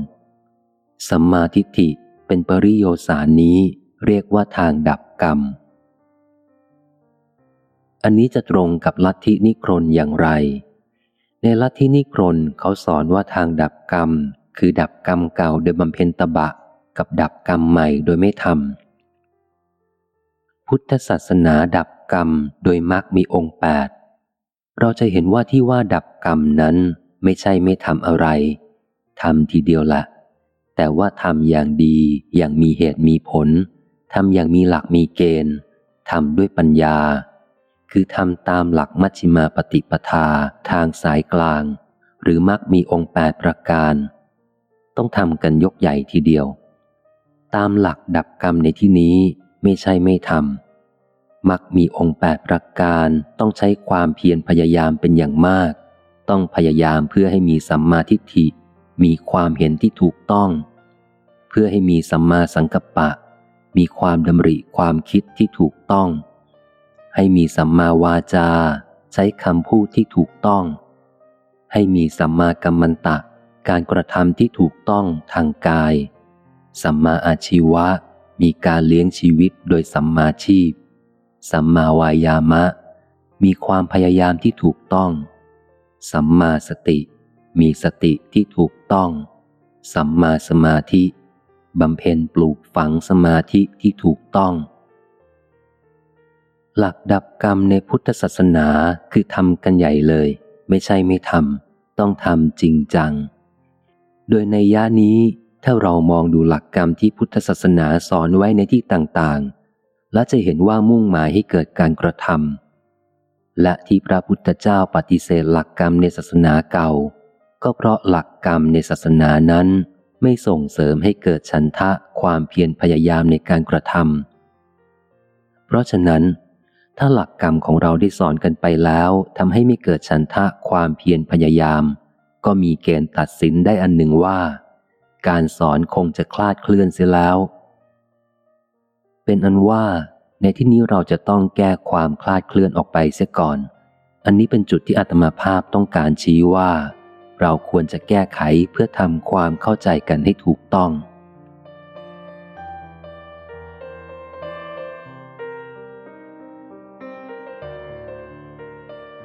สัมมาทิฏฐิ เป็นปริโยสารนี้เรียกว่าทางดับกรรม อันนี้จะตรงกับลัทธินิครนอย่างไร ในลัทธินิครนเขาสอนว่าทางดับกรรม คือดับกรรมเก่าโดยบำเพ็ญตบะ กับดับกรรมใหม่โดยไม่ทำพุทธศาสนาดับกรรมโดยมรรคมีองค์แปดเราจะเห็นว่าที่ว่าดับกรรมนั้นไม่ใช่ไม่ทำอะไรทำทีเดียวละ แต่ว่าทำอย่างดีอย่างมีเหตุมีผลทำอย่างมีหลักมีเกณฑ์ทำด้วยปัญญา คือทำตามหลักมัชฌิมาปฏิปทาทางสายกลาง หรือมักมีองค์แปดประการ ต้องทำกันยกใหญ่ทีเดียว ตามหลักดับกรรมในที่นี้ไม่ใช่ไม่ทำมักมีองค์แปดประการต้องใช้ความเพียรพยายามเป็นอย่างมาก ต้องพยายามเพื่อให้มีสัมมาทิฏฐิมีความเห็นที่ถูกต้อง เพื่อให้มีสัมมาสังกัปปะ มีความดำริความคิดที่ถูกต้อง ให้มีสัมมาวาจา ใช้คำพูดที่ถูกต้อง ให้มีสัมมากัมมันตะ การกระทำที่ถูกต้องทางกาย สัมมาอาชีวะ มีการเลี้ยงชีวิตโดยสัมมาชีพ สัมมาวายามะ มีความพยายามที่ถูกต้อง สัมมาสติ มีสติที่ถูกต้อง สัมมาสมาธิ บำเพ็ญปลูกฝังสมาธิที่ถูกต้อง หลักดับกรรมในพุทธศาสนาคือทำกันใหญ่เลย ไม่ใช่ไม่ทำต้องทำจริงจัง โดยในย่านี้ถ้าเรามองดูหลักกรรมที่พุทธศาสนาสอนไว้ในที่ต่างๆ และจะเห็นว่ามุ่งหมายให้เกิดการกระทำและที่พระพุทธเจ้าปฏิเสธหลักกรรมในศาสนาเก่า ก็เพราะหลักกรรมในศาสนานั้น ไม่ส่งเสริมให้เกิดฉันทะความเพียรพยายามในการกระทำเพราะฉะนั้น ถ้าหลักกรรมของเราได้สอนกันไปแล้วทำให้ไม่เกิดฉันทะความเพียรพยายาม ก็มีเกณฑ์ตัดสินได้อันหนึ่งว่า การสอนคงจะคลาดเคลื่อนเสียแล้ว เป็นอันว่าในที่นี้เราจะต้องแก้ความคลาดเคลื่อนออกไปเสียก่อน อันนี้เป็นจุดที่อาตมาภาพต้องการชี้ว่า เราควรจะแก้ไขเพื่อทำความเข้าใจกันให้ถูกต้อง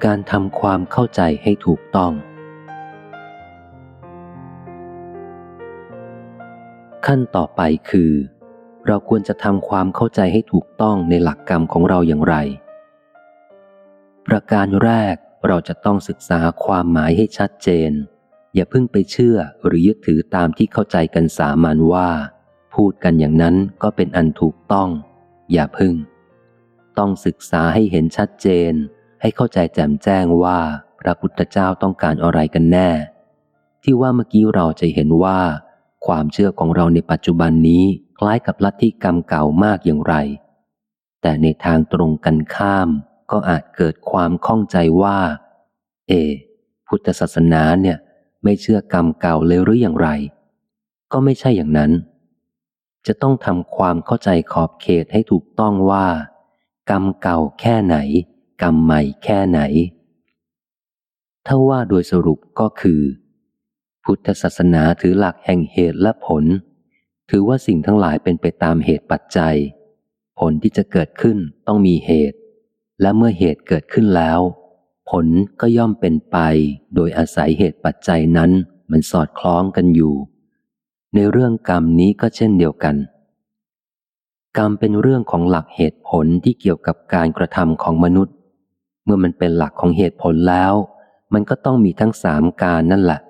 การทำความเข้าใจให้ถูกต้อง ขั้นต่อไปคือ เราควรจะทำความเข้าใจให้ถูกต้องในหลักกรรมของเราอย่างไร ประการแรก เราจะต้องศึกษาความหมายให้ชัดเจน อย่าเพิ่งไปเชื่อหรือยึดถือตามที่เข้าใจกันสามัญว่า พูดกันอย่างนั้นก็เป็นอันถูกต้อง อย่าพึ่ง ต้องศึกษาให้เห็นชัดเจน ให้เข้าใจแจ่มแจ้งว่าพระพุทธเจ้าต้องการอะไรกันแน่ ที่ว่าเมื่อกี้เราจะเห็นว่า ความเชื่อของเราในปัจจุบันนี้คล้ายกับลัทธิกรรมเก่ามากอย่างไร แต่ในทางตรงกันข้าม ก็อาจเกิดความข้องใจว่า เอ พุทธศาสนาเนี่ยไม่เชื่อกรรมเก่าเลยหรืออย่างไร ก็ไม่ใช่อย่างนั้น จะต้องทำความเข้าใจขอบเขตให้ถูกต้องว่า กรรมเก่าแค่ไหน กรรมใหม่แค่ไหน ถ้าว่าโดยสรุปก็คือ พุทธศาสนาถือหลักแห่งเหตุและผล ถือว่าสิ่งทั้งหลายเป็นไปตามเหตุปัจจัย ผลที่จะเกิดขึ้นต้องมีเหตุ และเมื่อเหตุเกิดขึ้นแล้ว ผลก็ย่อมเป็นไปโดยอาศัยเหตุปัจจัยนั้นมันสอดคล้องกันอยู่ ในเรื่องกรรมนี้ก็เช่นเดียวกัน กรรมเป็นเรื่องของหลักเหตุผลที่เกี่ยวกับการกระทำของมนุษย์ เมื่อมันเป็นหลักของเหตุผลแล้ว มันก็ต้องมีทั้งสามการนั่นแหละ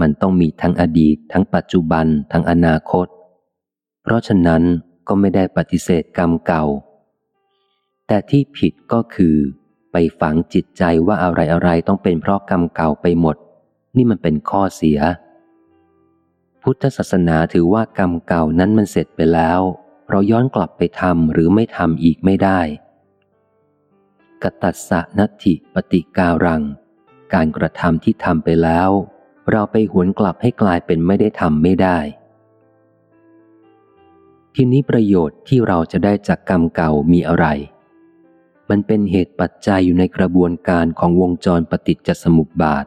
มันต้องมีทั้งอดีต ทั้งปัจจุบัน ทั้งอนาคต เพราะฉะนั้นก็ไม่ได้ปฏิเสธกรรมเก่า แต่ที่ผิดก็คือ ไปฝังจิตใจว่าอะไรอะไรต้องเป็นเพราะกรรมเก่าไปหมด นี่มันเป็นข้อเสีย พุทธศาสนาถือว่ากรรมเก่านั้นมันเสร็จไปแล้ว เราย้อนกลับไปทำหรือไม่ทำอีกไม่ได้กตัสสะนัตถิปฏิการัง การกระทำที่ทำไปแล้ว เราไปหวนกลับให้กลายเป็นไม่ได้ทำไม่ได้ ทีนี้ประโยชน์ที่เราจะได้จากกรรมเก่ามีอะไร มันเป็นเหตุปัจจัยอยู่ในกระบวนการของวงจรปฏิจจสมุปบาท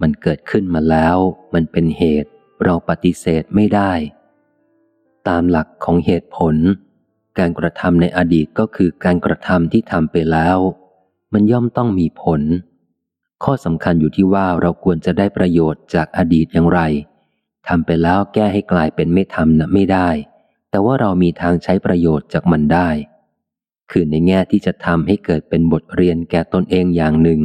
มันเกิดขึ้นมาแล้ว มันเป็นเหตุ เราปฏิเสธไม่ได้ ตามหลักของเหตุผล การกระทำในอดีตก็คือการกระทำที่ทำไปแล้ว มันย่อมต้องมีผล ข้อสำคัญอยู่ที่ว่าเราควรจะได้ประโยชน์จากอดีตอย่างไรทำไปแล้วแก้ให้กลายเป็นไม่ทำนะไม่ได้ แต่ว่าเรามีทางใช้ประโยชน์จากมันได้ คือในแง่ที่จะทำให้เกิดเป็นบทเรียนแก่ตนเองอย่างหนึ่ง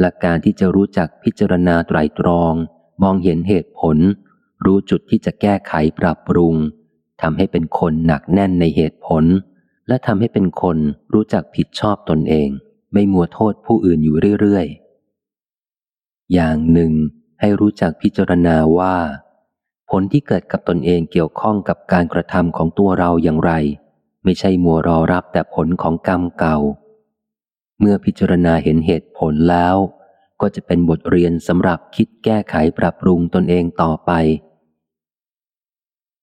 และการที่จะรู้จักพิจารณาไตรตรอง มองเห็นเหตุผล รู้จุดที่จะแก้ไขปรับปรุงทำให้เป็นคนหนักแน่นในเหตุผล และทำให้เป็นคนรู้จักผิดชอบตนเอง ไม่มัวโทษผู้อื่นอยู่เรื่อยๆ อย่างหนึ่ง ให้รู้จักพิจารณาว่า ผลที่เกิดกับตนเองเกี่ยวข้องกับการกระทำของตัวเราอย่างไร ไม่ใช่มัวรอรับแต่ผลของกรรมเก่า เมื่อพิจารณาเห็นเหตุผลแล้ว ก็จะเป็นบทเรียนสำหรับคิดแก้ไขปรับปรุงตนเองต่อไป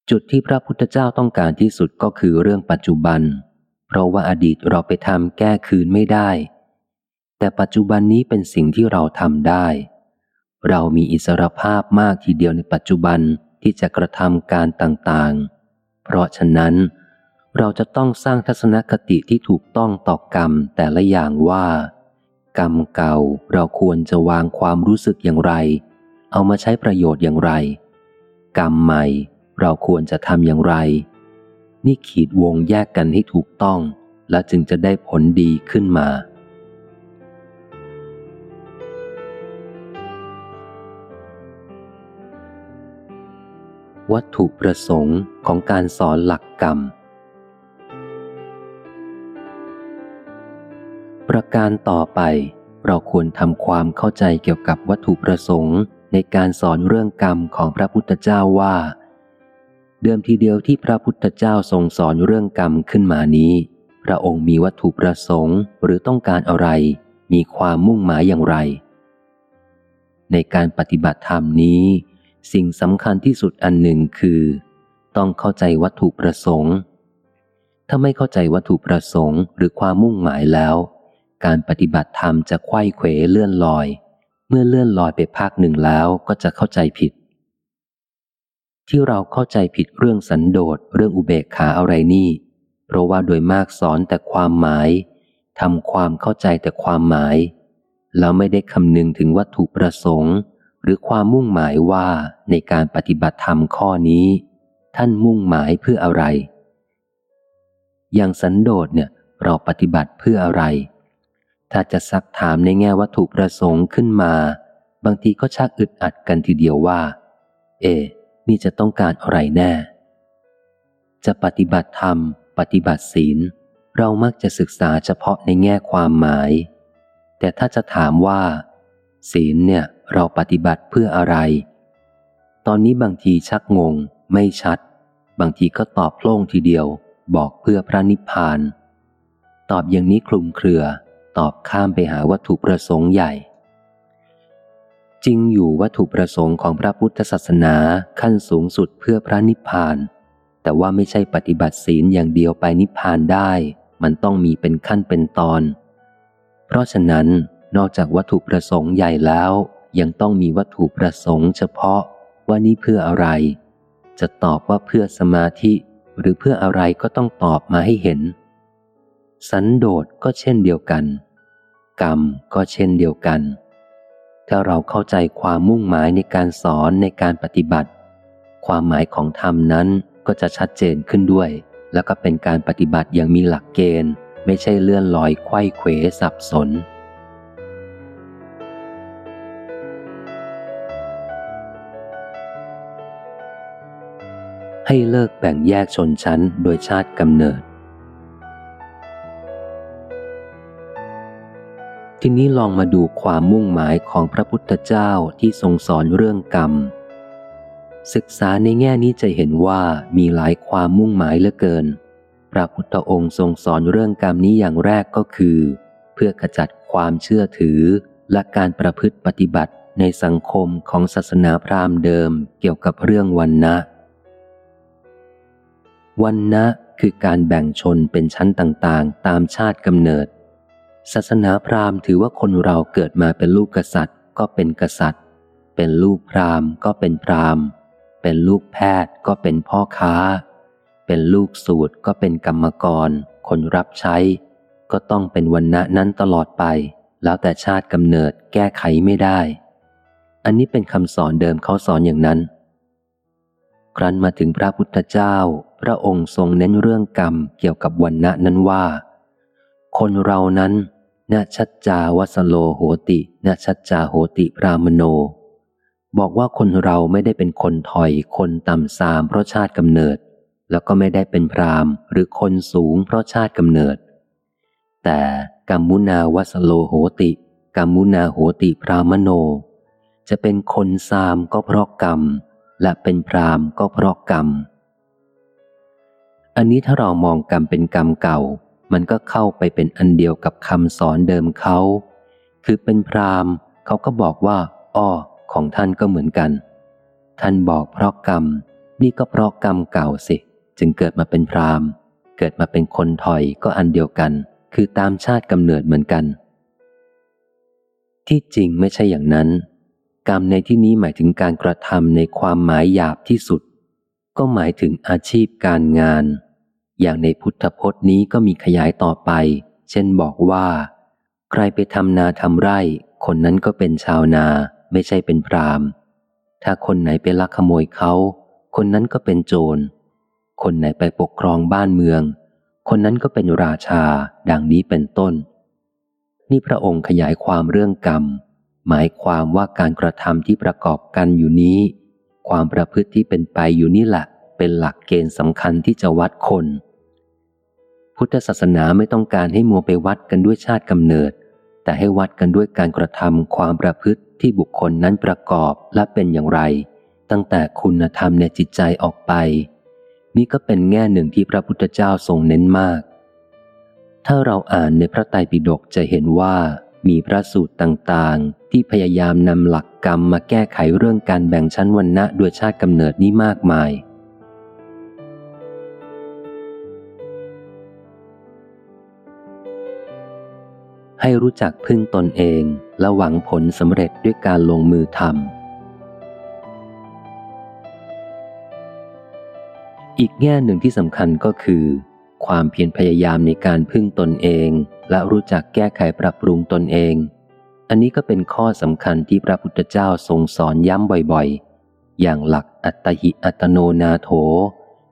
จุดที่พระพุทธเจ้าต้องการที่สุดก็คือเรื่องปัจจุบัน เพราะว่าอดีตเราไปทำแก้คืนไม่ได้ แต่ปัจจุบันนี้เป็นสิ่งที่เราทำได้ เรามีอิสรภาพมากทีเดียวในปัจจุบันที่จะกระทำการต่างๆ เพราะฉะนั้น เราจะต้องสร้างทัศนคติที่ถูกต้องต่อกรรมแต่ละอย่างว่า กรรมเก่าเราควรจะวางความรู้สึกอย่างไร เอามาใช้ประโยชน์อย่างไร กรรมใหม่เราควรจะทำอย่างไร นี่ขีดวงแยกกันให้ถูกต้อง และจึงจะได้ผลดีขึ้นมา วัตถุประสงค์ของการสอนหลักกรรม ประการต่อไป เราควรทำความเข้าใจเกี่ยวกับวัตถุประสงค์ ในการสอนเรื่องกรรมของพระพุทธเจ้าว่า เดิมทีเดียวที่พระพุทธเจ้าทรงสอนเรื่องกรรมขึ้นมานี้ พระองค์มีวัตถุประสงค์หรือต้องการอะไร มีความมุ่งหมายอย่างไร ในการปฏิบัติธรรมนี้ สิ่งสำคัญที่สุดอันหนึ่งคือ ต้องเข้าใจวัตถุประสงค์ถ้าไม่เข้าใจวัตถุประสงค์หรือความมุ่งหมายแล้ว การปฏิบัติธรรมจะไข้เขวเลื่อนลอย เมื่อเลื่อนลอยไปภาคหนึ่งแล้วก็จะเข้าใจผิด ที่เราเข้าใจผิดเรื่องสันโดษเรื่องอุเบกขาอะไรนี่ เพราะว่าโดยมากสอนแต่ความหมายทำความเข้าใจแต่ความหมาย แล้วไม่ได้คำนึงถึงวัตถุประสงค์ หรือความมุ่งหมายว่าในการปฏิบัติธรรมข้อนี้ ท่านมุ่งหมายเพื่ออะไร อย่างสันโดษเนี่ยเราปฏิบัติเพื่ออะไร ถ้าจะซักถามในแง่วัตถุประสงค์ขึ้นมา บางทีก็ชักอึดอัดกันทีเดียวว่า เอ นี่จะต้องการอะไรแน่ จะปฏิบัติธรรม ปฏิบัติศีล เรามักจะศึกษาเฉพาะในแง่ความหมาย แต่ถ้าจะถามว่า ศีลเนี่ยเราปฏิบัติเพื่ออะไร ตอนนี้บางทีชักงง ไม่ชัด บางทีก็ตอบโล่งทีเดียว บอกเพื่อพระนิพพาน ตอบอย่างนี้คลุมเครือ ตอบข้ามไปหาวัตถุประสงค์ใหญ่ จริงอยู่วัตถุประสงค์ของพระพุทธศาสนาขั้นสูงสุดเพื่อพระนิพพาน แต่ว่าไม่ใช่ปฏิบัติศีลอย่างเดียวไปนิพพานได้ มันต้องมีเป็นขั้นเป็นตอน เพราะฉะนั้นนอกจากวัตถุประสงค์ใหญ่แล้ว ยังต้องมีวัตถุประสงค์เฉพาะว่านี้เพื่ออะไร จะตอบว่าเพื่อสมาธิหรือเพื่ออะไรก็ต้องตอบมาให้เห็น สันโดษก็เช่นเดียวกัน กรรมก็เช่นเดียวกัน ถ้าเราเข้าใจความมุ่งหมายในการสอนในการปฏิบัติ ความหมายของธรรมนั้นก็จะชัดเจนขึ้นด้วย แล้วก็เป็นการปฏิบัติอย่างมีหลักเกณฑ์ ไม่ใช่เลื่อนลอยไข้เขวสับสนให้เลิกแบ่งแยกชนชั้นโดยชาติกำเนิด ทีนี้ลองมาดูความมุ่งหมายของพระพุทธเจ้าที่ทรงสอนเรื่องกรรม ศึกษาในแง่นี้จะเห็นว่ามีหลายความมุ่งหมายเหลือเกิน พระพุทธองค์ทรงสอนเรื่องกรรมนี้อย่างแรกก็คือ เพื่อขจัดความเชื่อถือและการประพฤติปฏิบัติในสังคมของศาสนาพราหมณ์เดิมเกี่ยวกับเรื่องวันนะ วันนะคือการแบ่งชนเป็นชั้นต่างๆ ตามชาติกำเนิด ศาสนาพราหมณ์ถือว่าคนเราเกิดมาเป็นลูกกษัตริย์ ก็เป็นกษัตริย์ เป็นลูกพราหมณ์ ก็เป็นพราหมณ์ เป็นลูกแพทย์ก็เป็นพ่อค้า เป็นลูกสูตรก็เป็นกรรมกร คนรับใช้ ก็ต้องเป็นวันณะนั้นตลอดไป แล้วแต่ชาติกำเนิดแก้ไขไม่ได้ อันนี้เป็นคำสอนเดิมเขาสอนอย่างนั้น ครั้นมาถึงพระพุทธเจ้า พระองค์ทรงเน้นเรื่องกรรมเกี่ยวกับวันณะนั้นว่า คนเรานั้นนชัจจาวสโลโหตินชัจจาโหติพรามโน บอกว่าคนเราไม่ได้เป็นคนถอยคนต่ำสามเพราะชาติกำเนิด แล้วก็ไม่ได้เป็นพรามหรือคนสูงเพราะชาติกำเนิด แต่กัมมุนาวสโลโหติกัมมุนาโหติพรามโน จะเป็นคนสามก็เพราะกรรม และเป็นพรามก็เพราะกรรม อันนี้ถ้าเรามองกรรมเป็นกรรมเก่า มันก็เข้าไปเป็นอันเดียวกับคำสอนเดิมเขา คือเป็นพรามเขาก็บอกว่า อ้อ ของท่านก็เหมือนกัน ท่านบอกเพราะกรรม นี่ก็เพราะกรรมเก่าสิ จึงเกิดมาเป็นพรามเกิดมาเป็นคนถอยก็อันเดียวกัน คือตามชาติกำเนิดเหมือนกัน ที่จริงไม่ใช่อย่างนั้น กรรมในที่นี้หมายถึงการกระทำในความหมายหยาบที่สุด ก็หมายถึงอาชีพการงาน อย่างในพุทธพจน์นี้ก็มีขยายต่อไป เช่นบอกว่า ใครไปทำนาทำไร่ คนนั้นก็เป็นชาวนาไม่ใช่เป็นพรามถ้าคนไหนไปลักขโมยเขา คนนั้นก็เป็นโจร คนไหนไปปกครองบ้านเมือง คนนั้นก็เป็นราชา ดังนี้เป็นต้น นี่พระองค์ขยายความเรื่องกรรม หมายความว่าการกระทำที่ประกอบกันอยู่นี้ ความประพฤติที่เป็นไปอยู่นี่แหละ เป็นหลักเกณฑ์สำคัญที่จะวัดคน พุทธศาสนาไม่ต้องการให้มัวไปวัดกันด้วยชาติกำเนิด แต่ให้วัดกันด้วยการกระทำความประพฤติที่บุคคลนั้นประกอบและเป็นอย่างไร ตั้งแต่คุณธรรมในจิตใจออกไป นี่ก็เป็นแง่หนึ่งที่พระพุทธเจ้าทรงเน้นมาก ถ้าเราอ่านในพระไตรปิฎกจะเห็นว่ามีพระสูตรต่างๆ ที่พยายามนำหลักกรรมมาแก้ไขเรื่องการแบ่งชั้นวรรณะด้วยชาติกำเนิดนี้มากมาย ให้รู้จักพึ่งตนเองและหวังผลสำเร็จด้วยการลงมือทำ อีกแง่หนึ่งที่สำคัญก็คือ ความเพียรพยายามในการพึ่งตนเอง และรู้จักแก้ไขปรับปรุงตนเอง อันนี้ก็เป็นข้อสำคัญที่พระพุทธเจ้าทรงสอนย้ำบ่อยๆ อย่างหลักอัตหิอัตโนนาโถ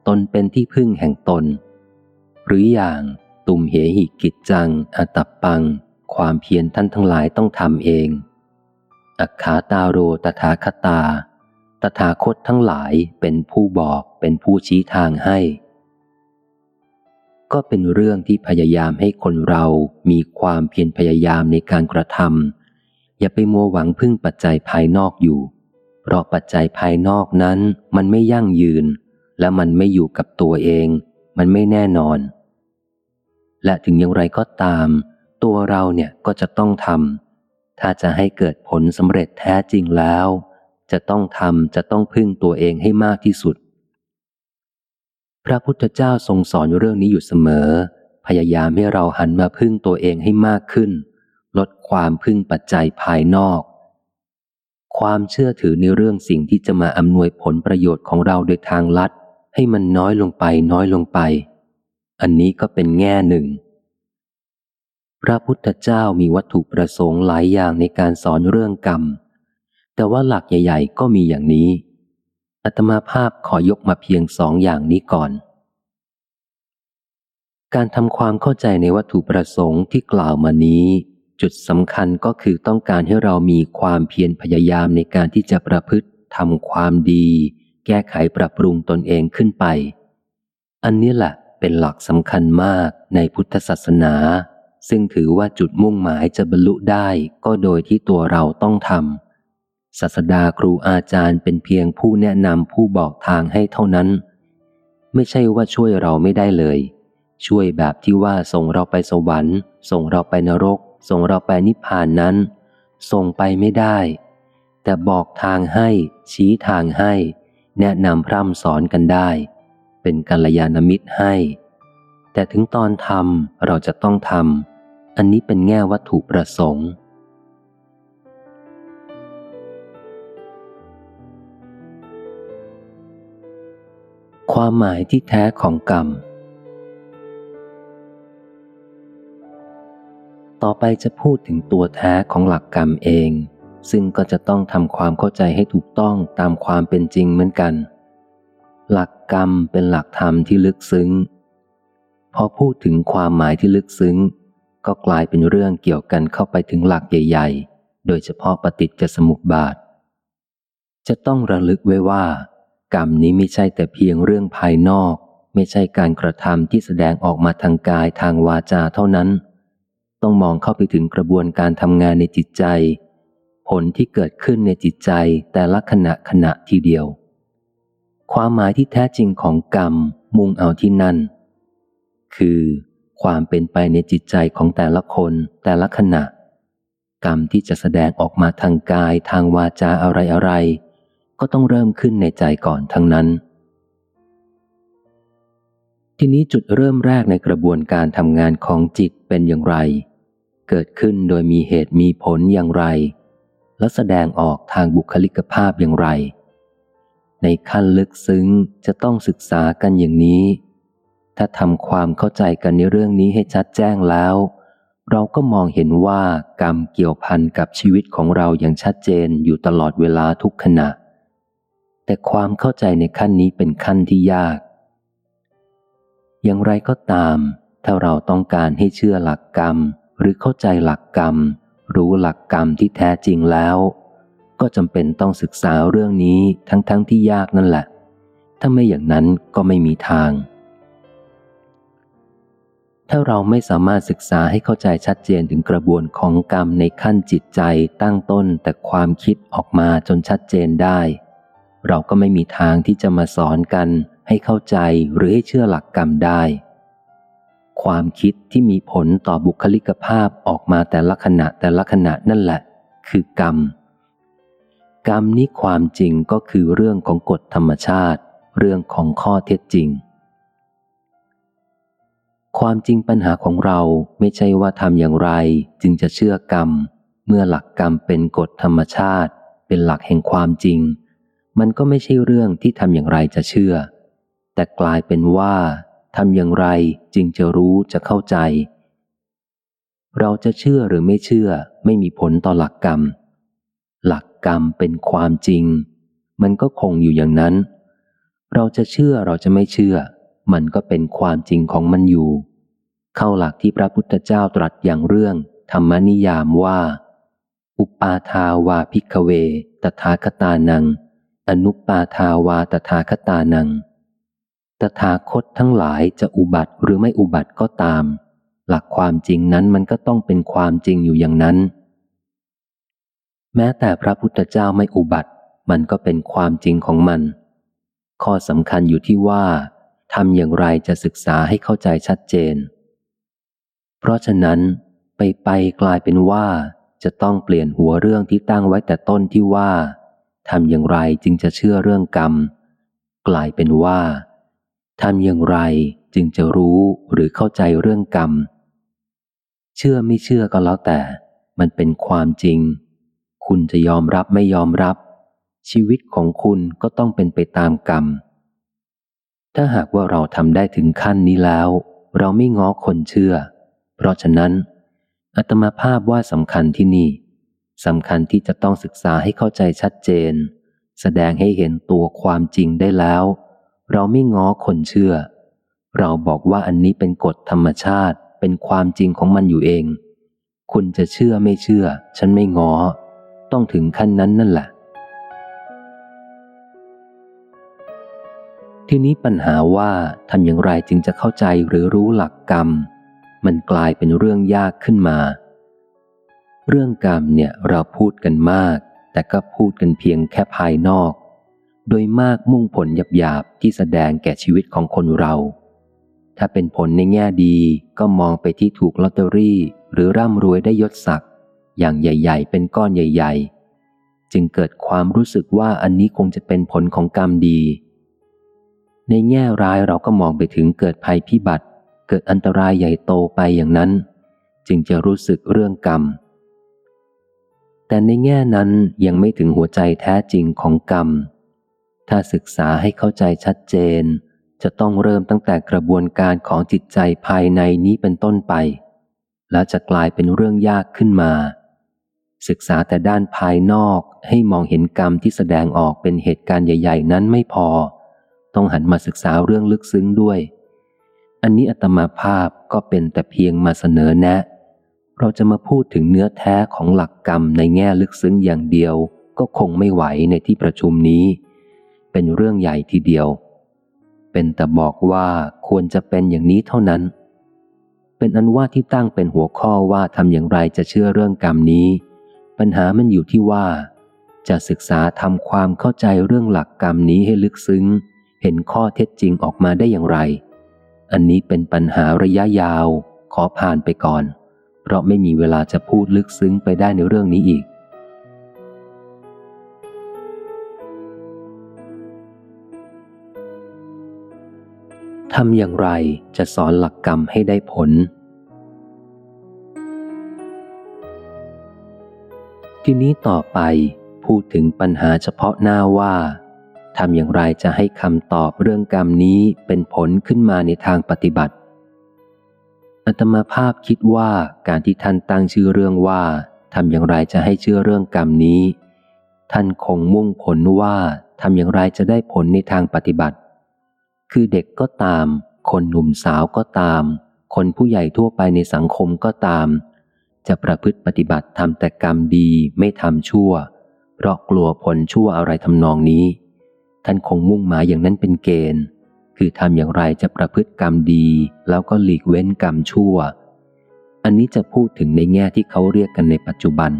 ตนเป็นที่พึ่งแห่งตน หรืออย่างตุมเหหิกิจจังอัตปัง ความเพียรท่านทั้งหลายต้องทำเอง อักขาตาโรตถาคตา ตถาคตทั้งหลายเป็นผู้บอกเป็นผู้ชี้ทางให้ ก็เป็นเรื่องที่พยายามให้คนเรามีความเพียรพยายามในการกระทำอย่าไปมัวหวังพึ่งปัจจัยภายนอกอยู่ เพราะปัจจัยภายนอกนั้นมันไม่ยั่งยืน และมันไม่อยู่กับตัวเอง มันไม่แน่นอน และถึงอย่างไรก็ตาม ตัวเราเนี่ยก็จะต้องทำถ้าจะให้เกิดผลสำเร็จแท้จริงแล้ว จะต้องทำจะต้องพึ่งตัวเองให้มากที่สุด พระพุทธเจ้าทรงสอนเรื่องนี้อยู่เสมอ พยายามให้เราหันมาพึ่งตัวเองให้มากขึ้น ลดความพึ่งปัจจัยภายนอก ความเชื่อถือในเรื่องสิ่งที่จะมาอำนวยผลประโยชน์ของเราโดยทางลัด ให้มันน้อยลงไปน้อยลงไป อันนี้ก็เป็นแง่หนึ่ง พระพุทธเจ้ามีวัตถุประสงค์หลายอย่างในการสอนเรื่องกรรม แต่ว่าหลักใหญ่ ๆ ก็มีอย่างนี้อัตมาภาพขอยกมาเพียงสองอย่างนี้ก่อน การทำความเข้าใจในวัตถุประสงค์ที่กล่าวมานี้ จุดสำคัญก็คือต้องการให้เรามีความเพียรพยายามในการที่จะประพฤติทำความดี แก้ไขปรับปรุงตนเองขึ้นไป อันนี้แหละเป็นหลักสำคัญมากในพุทธศาสนา ซึ่งถือว่าจุดมุ่งหมายจะบรรลุได้ก็โดยที่ตัวเราต้องทำศาสดาครูอาจารย์เป็นเพียงผู้แนะนำผู้บอกทางให้เท่านั้น ไม่ใช่ว่าช่วยเราไม่ได้เลย ช่วยแบบที่ว่าส่งเราไปสวรรค์ ส่งเราไปนรก ส่งเราไปนิพพานนั้น ส่งไปไม่ได้ แต่บอกทางให้ ชี้ทางให้ แนะนำพร่ำสอนกันได้ เป็นกัลยาณมิตรให้ แต่ถึงตอนทำเราจะต้องทำอันนี้เป็นแง่วัตถุประสงค์ ความหมายที่แท้ของกรรม ต่อไปจะพูดถึงตัวแท้ของหลักกรรมเอง ซึ่งก็จะต้องทำความเข้าใจให้ถูกต้องตามความเป็นจริงเหมือนกัน หลักกรรมเป็นหลักธรรมที่ลึกซึ้ง พอพูดถึงความหมายที่ลึกซึ้ง ก็กลายเป็นเรื่องเกี่ยวกันเข้าไปถึงหลักใหญ่ ๆ โดยเฉพาะปฏิจจสมุปบาท จะต้องระลึกไว้ว่า กรรมนี้ไม่ใช่แต่เพียงเรื่องภายนอก ไม่ใช่การกระทำที่แสดงออกมาทางกายทางวาจาเท่านั้น ต้องมองเข้าไปถึงกระบวนการทำงานในจิตใจ ผลที่เกิดขึ้นในจิตใจแต่ละขณะขณะทีเดียว ความหมายที่แท้จริงของกรรมมุ่งเอาที่นั่น คือ ความเป็นไปในจิตใจของแต่ละคนแต่ละขณะ กรรมที่จะแสดงออกมาทางกายทางวาจาอะไรอะไร ก็ต้องเริ่มขึ้นในใจก่อนทั้งนั้น ทีนี้จุดเริ่มแรกในกระบวนการทำงานของจิตเป็นอย่างไร เกิดขึ้นโดยมีเหตุมีผลอย่างไร และแสดงออกทางบุคลิกภาพอย่างไรในขั้นลึกซึ้งจะต้องศึกษากันอย่างนี้ ถ้าทำความเข้าใจกันในเรื่องนี้ให้ชัดแจ้งแล้ว เราก็มองเห็นว่ากรรมเกี่ยวพันกับชีวิตของเราอย่างชัดเจนอยู่ตลอดเวลาทุกขณะ แต่ความเข้าใจในขั้นนี้เป็นขั้นที่ยาก อย่างไรก็ตาม ถ้าเราต้องการให้เชื่อหลักกรรม หรือเข้าใจหลักกรรม รู้หลักกรรมที่แท้จริงแล้ว ก็จำเป็นต้องศึกษาเรื่องนี้ทั้งๆทที่ยากนั่นแหละ ถ้าไม่อย่างนั้นก็ไม่มีทาง ถ้าเราไม่สามารถศึกษาให้เข้าใจชัดเจนถึงกระบวนของกรรมในขั้นจิตใจตั้งต้นแต่ความคิดออกมาจนชัดเจนได้ เราก็ไม่มีทางที่จะมาสอนกันให้เข้าใจหรือให้เชื่อหลักกรรมได้ ความคิดที่มีผลต่อบุคลิกภาพออกมาแต่ละขณะแต่ละขณะนั่นแหละ คือกรรม กรรมนี้ความจริงก็คือเรื่องของกฎธรรมชาติ เรื่องของข้อเท็จจริง ความจริงปัญหาของเราไม่ใช่ว่าทำอย่างไร จึงจะเชื่อกรรม เมื่อหลักกรรมเป็นกฎธรรมชาติ เป็นหลักแห่งความจริง มันก็ไม่ใช่เรื่องที่ทำอย่างไรจะเชื่อ แต่กลายเป็นว่าทำอย่างไรจึงจะรู้จะเข้าใจ เราจะเชื่อหรือไม่เชื่อ ไม่มีผลต่อหลักกรรม หลักกรรมเป็นความจริง มันก็คงอยู่อย่างนั้น เราจะเชื่อเราจะไม่เชื่อ มันก็เป็นความจริงของมันอยู่ เข้าหลักที่พระพุทธเจ้าตรัสอย่างเรื่อง ธรรมนิยามว่า อุปาทาวาพิกเว ตถาคตานัง อนุปาทาวาตถาคตานัง ตถาคตทั้งหลายจะอุบัติหรือไม่อุบัติก็ตาม หลักความจริงนั้นมันก็ต้องเป็นความจริงอยู่อย่างนั้น แม้แต่พระพุทธเจ้าไม่อุบัติ มันก็เป็นความจริงของมัน ข้อสำคัญอยู่ที่ว่า ทำอย่างไรจะศึกษาให้เข้าใจชัดเจน เพราะฉะนั้น ไปไปกลายเป็นว่า จะต้องเปลี่ยนหัวเรื่องที่ตั้งไว้แต่ต้นที่ว่าทำอย่างไรจึงจะเชื่อเรื่องกรรม กลายเป็นว่าทำอย่างไรจึงจะรู้หรือเข้าใจเรื่องกรรม เชื่อไม่เชื่อก็แล้วแต่ มันเป็นความจริง คุณจะยอมรับไม่ยอมรับ ชีวิตของคุณก็ต้องเป็นไปตามกรรม ถ้าหากว่าเราทำได้ถึงขั้นนี้แล้ว เราไม่ง้อคนเชื่อ เพราะฉะนั้นอัตมาภาพว่าสำคัญที่นี่สำคัญที่จะต้องศึกษาให้เข้าใจชัดเจน แสดงให้เห็นตัวความจริงได้แล้ว เราไม่ง้อคนเชื่อ เราบอกว่าอันนี้เป็นกฎธรรมชาติเป็นความจริงของมันอยู่เอง คุณจะเชื่อไม่เชื่อ ฉันไม่ง้อ ต้องถึงขั้นนั้นนั่นแหละ ทีนี้ปัญหาว่าทำอย่างไรจึงจะเข้าใจหรือรู้หลักกรรม มันกลายเป็นเรื่องยากขึ้นมา เรื่องกรรมเนี่ยเราพูดกันมาก แต่ก็พูดกันเพียงแค่ภายนอก โดยมากมุ่งผลหยาบๆที่แสดงแก่ชีวิตของคนเรา ถ้าเป็นผลในแง่ดีก็มองไปที่ถูกลอตเตอรี่หรือร่ำรวยได้ยศศักดิ์อย่างใหญ่ ๆ เป็นก้อนใหญ่ ๆ จึงเกิดความรู้สึกว่าอันนี้คงจะเป็นผลของกรรมดี ในแง่ร้ายเราก็มองไปถึงเกิดภัยพิบัติ เกิดอันตรายใหญ่โตไปอย่างนั้น จึงจะรู้สึกเรื่องกรรม แต่ในแง่นั้นยังไม่ถึงหัวใจแท้จริงของกรรม ถ้าศึกษาให้เข้าใจชัดเจน จะต้องเริ่มตั้งแต่กระบวนการของจิตใจภายในนี้เป็นต้นไป แล้วจะกลายเป็นเรื่องยากขึ้นมา ศึกษาแต่ด้านภายนอกให้มองเห็นกรรมที่แสดงออกเป็นเหตุการณ์ใหญ่ ๆ นั้นไม่พอ ต้องหันมาศึกษาเรื่องลึกซึ้งด้วย อันนี้อัตมาภาพก็เป็นแต่เพียงมาเสนอแนะ เราจะมาพูดถึงเนื้อแท้ของหลักกรรมในแง่ลึกซึ้งอย่างเดียว ก็คงไม่ไหวในที่ประชุมนี้ เป็นเรื่องใหญ่ทีเดียว เป็นแต่บอกว่าควรจะเป็นอย่างนี้เท่านั้น เป็นอันว่าที่ตั้งเป็นหัวข้อว่าทำอย่างไรจะเชื่อเรื่องกรรมนี้ ปัญหามันอยู่ที่ว่าจะศึกษาทำความเข้าใจเรื่องหลักกรรมนี้ให้ลึกซึ้ง เห็นข้อเท็จจริงออกมาได้อย่างไร อันนี้เป็นปัญหาระยะยาว ขอผ่านไปก่อน เพราะไม่มีเวลาจะพูดลึกซึ้งไปได้ในเรื่องนี้อีก ทำอย่างไรจะสอนหลักกรรมให้ได้ผล ทีนี้ต่อไปพูดถึงปัญหาเฉพาะหน้าว่า ทำอย่างไรจะให้คำตอบเรื่องกรรมนี้เป็นผลขึ้นมาในทางปฏิบัติ อัตมาภาพคิดว่าการที่ท่านตั้งชื่อเรื่องว่าทำอย่างไรจะให้เชื่อเรื่องกรรมนี้ ท่านคงมุ่งผลว่าทำอย่างไรจะได้ผลในทางปฏิบัติ คือเด็กก็ตาม คนหนุ่มสาวก็ตาม คนผู้ใหญ่ทั่วไปในสังคมก็ตาม จะประพฤติปฏิบัติทำแต่กรรมดีไม่ทำชั่ว เพราะกลัวผลชั่วอะไรทำนองนี้ ท่านคงมุ่งหมายอย่างนั้นเป็นเกณฑ์ คือทำอย่างไรจะประพฤติกรรมดี แล้วก็หลีกเว้นกรรมชั่ว อันนี้จะพูดถึงในแง่ที่เขาเรียกกันในปัจจุบัน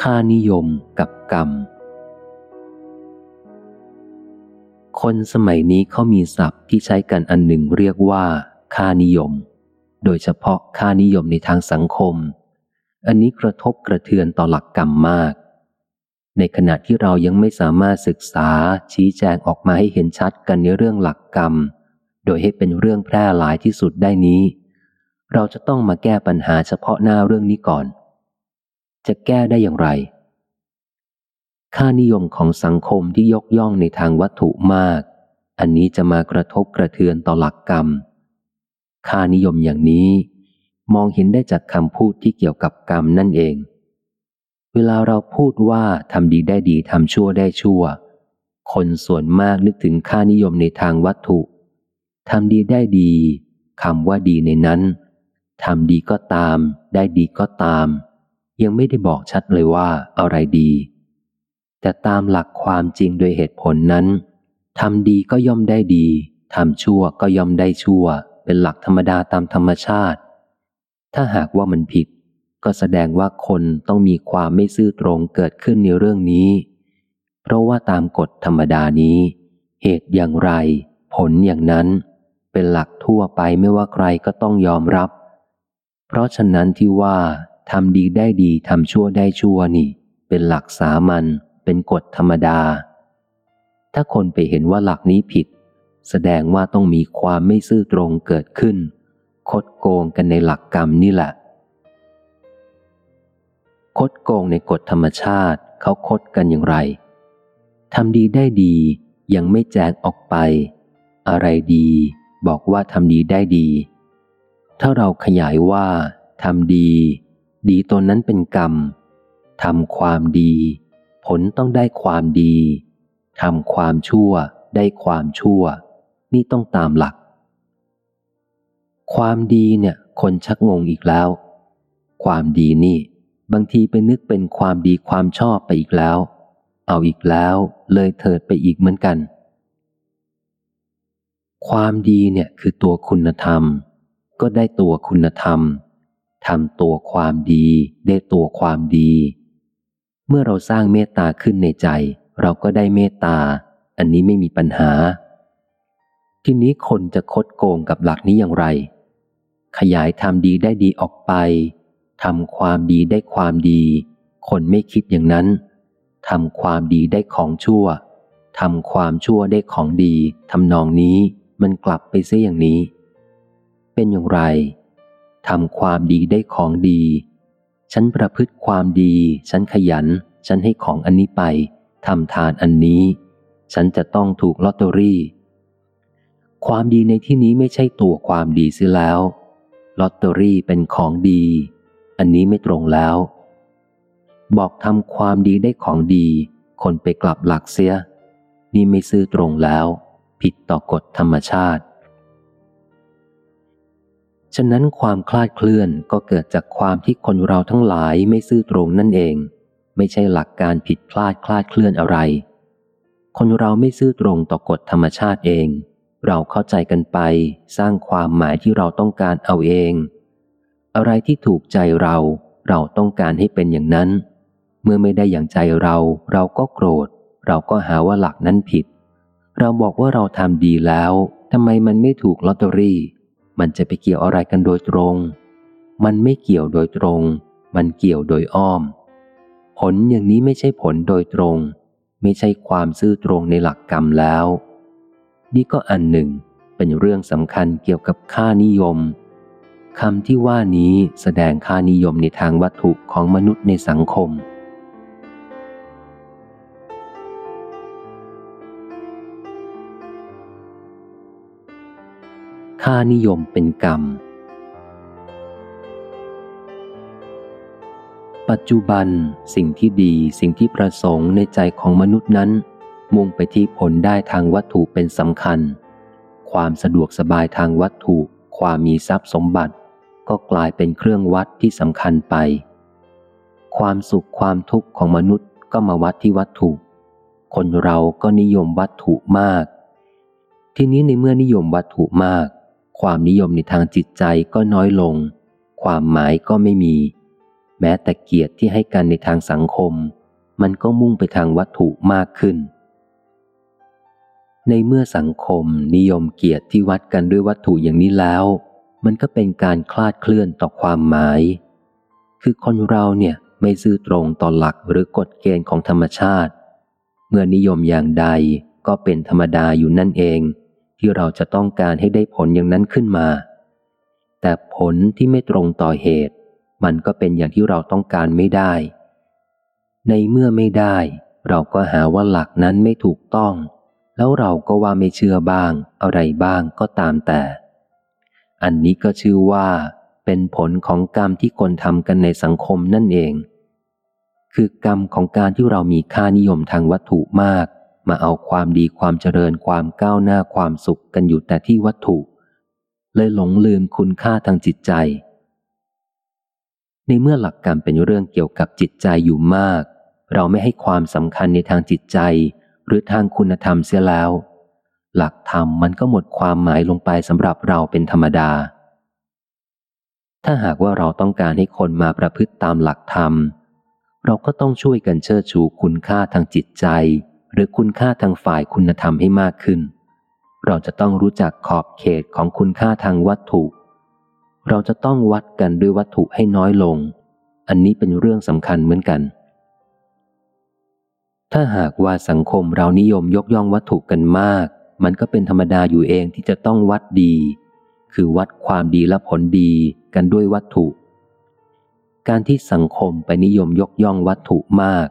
ค่านิยมกับกรรม คนสมัยนี้เขามีศัพท์ที่ใช้กันอันหนึ่งเรียกว่า ค่านิยม โดยเฉพาะค่านิยมในทางสังคม อันนี้กระทบกระเทือนต่อหลักกรรมมาก ในขณะที่เรายังไม่สามารถศึกษาชี้แจงออกมาให้เห็นชัดกันในเรื่องหลักกรรม โดยให้เป็นเรื่องแพร่หลายที่สุดได้นี้ เราจะต้องมาแก้ปัญหาเฉพาะหน้าเรื่องนี้ก่อน จะแก้ได้อย่างไร ค่านิยมของสังคมที่ยกย่องในทางวัตถุมาก อันนี้จะมากระทบกระเทือนต่อหลักกรรม ค่านิยมอย่างนี้ มองเห็นได้จากคำพูดที่เกี่ยวกับกรรมนั่นเอง เวลาเราพูดว่าทำดีได้ดีทำชั่วได้ชั่ว คนส่วนมากนึกถึงค่านิยมในทางวัตถุทำดีได้ดีคำว่าดีในนั้นทำดีก็ตาม ได้ดีก็ตาม ยังไม่ได้บอกชัดเลยว่าอะไรดี แต่ตามหลักความจริงโดยเหตุผลนั้นทำดีก็ย่อมได้ดีทำชั่วก็ย่อมได้ชั่ว เป็นหลักธรรมดาตามธรรมชาติ ถ้าหากว่ามันผิด ก็แสดงว่าคนต้องมีความไม่ซื่อตรงเกิดขึ้นในเรื่องนี้ เพราะว่าตามกฎธรรมดานี้ เหตุอย่างไร ผลอย่างนั้น เป็นหลักทั่วไปไม่ว่าใครก็ต้องยอมรับ เพราะฉะนั้นที่ว่าทำดีได้ดีทำชั่วได้ชั่วนี่ เป็นหลักสามัญเป็นกฎธรรมดา ถ้าคนไปเห็นว่าหลักนี้ผิด แสดงว่าต้องมีความไม่ซื่อตรงเกิดขึ้น คดโกงกันในหลักกรรมนี่แหละ คดโกงในกฎธรรมชาติเขาคดกันอย่างไรทำดีได้ดียังไม่แจงออกไป อะไรดีบอกว่าทำดีได้ดี ถ้าเราขยายว่าทำดี ดีตนนั้นเป็นกรรมทำความดี ผลต้องได้ความดีทำความชั่วได้ความชั่ว นี่ต้องตามหลัก ความดีเนี่ย คนชักงงอีกแล้ว ความดีนี่ บางทีไปนึกเป็นความดีความชอบไปอีกแล้ว เอาอีกแล้ว เลยเถิดไปอีกเหมือนกัน ความดีเนี่ยคือตัวคุณธรรม ก็ได้ตัวคุณธรรมทำตัวความดีได้ตัวความดี เมื่อเราสร้างเมตตาขึ้นในใจ เราก็ได้เมตตา อันนี้ไม่มีปัญหา ทีนี้คนจะคดโกงกับหลักนี้อย่างไร ขยายทำดีได้ดีออกไปทำความดีได้ความดี คนไม่คิดอย่างนั้นทำความดีได้ของชั่วทำความชั่วได้ของดีทำนองนี้มันกลับไปเสียอย่างนี้ เป็นอย่างไรทำความดีได้ของดี ฉันประพฤติความดี ฉันขยัน ฉันให้ของอันนี้ไปทำทานอันนี้ ฉันจะต้องถูกลอตเตอรี่ ความดีในที่นี้ไม่ใช่ตัวความดีซิแล้ว ลอตเตอรี่เป็นของดี อันนี้ไม่ตรงแล้ว บอกทำความดีได้ของดี คนไปกลับหลักเสีย นี่ไม่ซื่อตรงแล้ว ผิดต่อกฎธรรมชาติ ฉะนั้นความคลาดเคลื่อนก็เกิดจากความที่คนเราทั้งหลายไม่ซื่อตรงนั่นเอง ไม่ใช่หลักการผิดพลาดคลาดเคลื่อนอะไร คนเราไม่ซื่อตรงต่อกฎธรรมชาติเอง เราเข้าใจกันไป สร้างความหมายที่เราต้องการเอาเอง อะไรที่ถูกใจเราเราต้องการให้เป็นอย่างนั้น เมื่อไม่ได้อย่างใจเราเราก็โกรธ เราก็หาว่าหลักนั้นผิด เราบอกว่าเราทำดีแล้วทำไมมันไม่ถูกลอตเตอรี่ มันจะไปเกี่ยวอะไรกันโดยตรง มันไม่เกี่ยวโดยตรง มันเกี่ยวโดยอ้อม ผลอย่างนี้ไม่ใช่ผลโดยตรง ไม่ใช่ความซื่อตรงในหลักกรรมแล้ว นี่ก็อันหนึ่งเป็นเรื่องสำคัญเกี่ยวกับค่านิยมคำที่ว่านี้แสดงค่านิยมในทางวัตถุของมนุษย์ในสังคม ค่านิยมเป็นกรรม ปัจจุบันสิ่งที่ดีสิ่งที่ประสงค์ในใจของมนุษย์นั้น มุ่งไปที่ผลได้ทางวัตถุเป็นสำคัญ ความสะดวกสบายทางวัตถุ ความมีทรัพย์สมบัติ ก็กลายเป็นเครื่องวัดที่สำคัญไป ความสุขความทุกข์ของมนุษย์ก็มาวัดที่วัตถุ คนเราก็นิยมวัตถุมาก ทีนี้ในเมื่อนิยมวัตถุมาก ความนิยมในทางจิตใจก็น้อยลง ความหมายก็ไม่มี แม้แต่เกียรติที่ให้กันในทางสังคม มันก็มุ่งไปทางวัตถุมากขึ้น ในเมื่อสังคมนิยมเกียรติที่วัดกันด้วยวัตถุอย่างนี้แล้ว มันก็เป็นการคลาดเคลื่อนต่อความหมาย คือคนเราเนี่ยไม่ซื่อตรงต่อหลักหรือกฎเกณฑ์ของธรรมชาติ เมื่อนิยมอย่างใดก็เป็นธรรมดาอยู่นั่นเอง ที่เราจะต้องการให้ได้ผลอย่างนั้นขึ้นมา แต่ผลที่ไม่ตรงต่อเหตุ มันก็เป็นอย่างที่เราต้องการไม่ได้ ในเมื่อไม่ได้ เราก็หาว่าหลักนั้นไม่ถูกต้อง แล้วเราก็ว่าไม่เชื่อบ้าง อะไรบ้างก็ตามแต่ อันนี้ก็ชื่อว่า เป็นผลของกรรมที่คนทำกันในสังคมนั่นเอง คือกรรมของการที่เรามีค่านิยมทางวัตถุมาก มาเอาความดีความเจริญความก้าวหน้าความสุขกันอยู่แต่ที่วัตถุ เลยหลงลืมคุณค่าทางจิตใจ ในเมื่อหลักกรรมเป็นเรื่องเกี่ยวกับจิตใจอยู่มาก เราไม่ให้ความสำคัญในทางจิตใจ หรือทางคุณธรรมเสียแล้ว หลักธรรมมันก็หมดความหมายลงไปสำหรับเราเป็นธรรมดา ถ้าหากว่าเราต้องการให้คนมาประพฤติตามหลักธรรม เราก็ต้องช่วยกันเชิดชูคุณค่าทางจิตใจ หรือคุณค่าทางฝ่ายคุณธรรมให้มากขึ้น เราจะต้องรู้จักขอบเขตของคุณค่าทางวัตถุ เราจะต้องวัดกันด้วยวัตถุให้น้อยลง อันนี้เป็นเรื่องสำคัญเหมือนกัน ถ้าหากว่าสังคมเรานิยมยกย่องวัตถุกันมาก มันก็เป็นธรรมดาอยู่เองที่จะต้องวัดดี คือวัดความดีและผลดีกันด้วยวัตถุ การที่สังคมไปนิยมยกย่องวัตถุมาก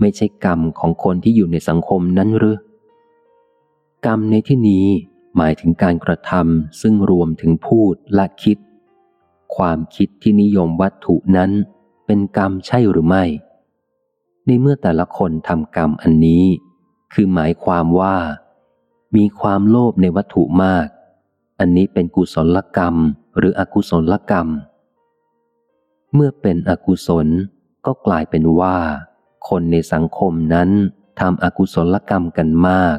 ไม่ใช่กรรมของคนที่อยู่ในสังคมนั้นหรือกรรมในที่นี้หมายถึงการกระทำซึ่งรวมถึงพูดและคิด ความคิดที่นิยมวัตถุนั้น เป็นกรรมใช่หรือไม่ ในเมื่อแต่ละคนทำกรรมอันนี้ คือหมายความว่า มีความโลภในวัตถุมาก อันนี้เป็นกุศลกรรมหรืออกุศลกรรม เมื่อเป็นอกุศลก็กลายเป็นว่า คนในสังคมนั้นทำอกุศลกรรมกันมาก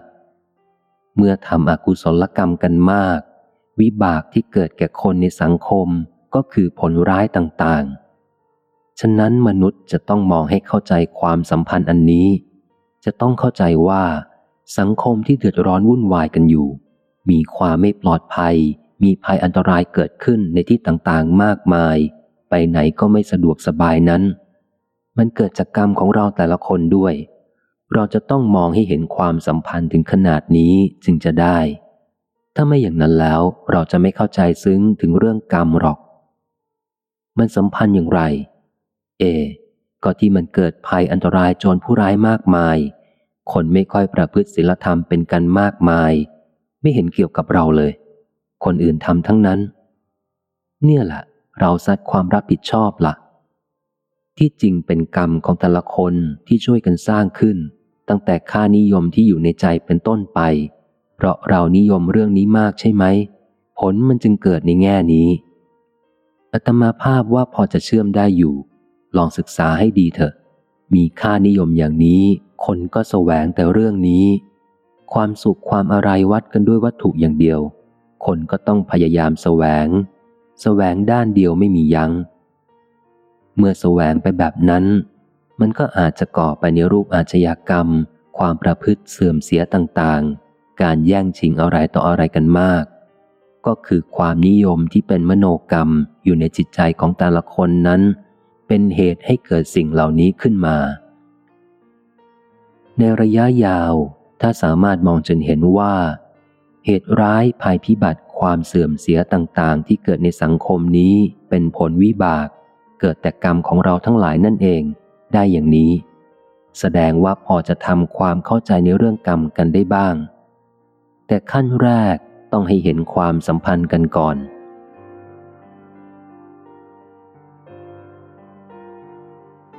เมื่อทำอกุศลกรรมกันมาก วิบากที่เกิดแก่คนในสังคมก็คือผลร้ายต่างๆ ฉะนั้นมนุษย์จะต้องมองให้เข้าใจความสัมพันธ์อันนี้ จะต้องเข้าใจว่า สังคมที่เดือดร้อนวุ่นวายกันอยู่ มีความไม่ปลอดภัย มีภัยอันตรายเกิดขึ้นในที่ต่างๆมากมาย ไปไหนก็ไม่สะดวกสบายนั้น มันเกิดจากกรรมของเราแต่ละคนด้วย เราจะต้องมองให้เห็นความสัมพันธ์ถึงขนาดนี้จึงจะได้ ถ้าไม่อย่างนั้นแล้วเราจะไม่เข้าใจซึ้งถึงเรื่องกรรมหรอก มันสัมพันธ์อย่างไร เอ ก็ที่มันเกิดภัยอันตรายโจรผู้ร้ายมากมาย คนไม่ค่อยประพฤติศีลธรรมเป็นกันมากมาย ไม่เห็นเกี่ยวกับเราเลย คนอื่นทำทั้งนั้น เนี่ยแหละเราซัดความรับผิดชอบละ่ะ ที่จริงเป็นกรรมของแต่ละคนที่ช่วยกันสร้างขึ้น ตั้งแต่ค่านิยมที่อยู่ในใจเป็นต้นไป เพราะเรานิยมเรื่องนี้มากใช่ไหม ผลมันจึงเกิดในแง่นี้อัตมาภาพว่าพอจะเชื่อมได้อยู่ ลองศึกษาให้ดีเถอะ มีค่านิยมอย่างนี้ คนก็แสวงแต่เรื่องนี้ ความสุขความอะไรวัดกันด้วยวัตถุอย่างเดียว คนก็ต้องพยายามแสวง แสวงด้านเดียวไม่มียัง้ง เมื่อแสวงไปแบบนั้น มันก็อาจจะก่อไปในรูปอาชญากรรม ความประพฤติเสื่อมเสียต่างๆ การแย่งชิงอะไรต่ออะไรกันมากก็คือความนิยมที่เป็นมโนกรรมอยู่ในจิตใจของแต่ละคนนั้น เป็นเหตุให้เกิดสิ่งเหล่านี้ขึ้นมา ในระยะยาว ถ้าสามารถมองจนเห็นว่า เหตุร้ายภัยพิบัติความเสื่อมเสียต่างๆ ที่เกิดในสังคมนี้เป็นผลวิบาก เกิดแต่กรรมของเราทั้งหลายนั่นเอง ได้อย่างนี้ แสดงว่าพอจะทำความเข้าใจในเรื่องกรรมกันได้บ้าง แต่ขั้นแรกต้องให้เห็นความสัมพันธ์กันก่อน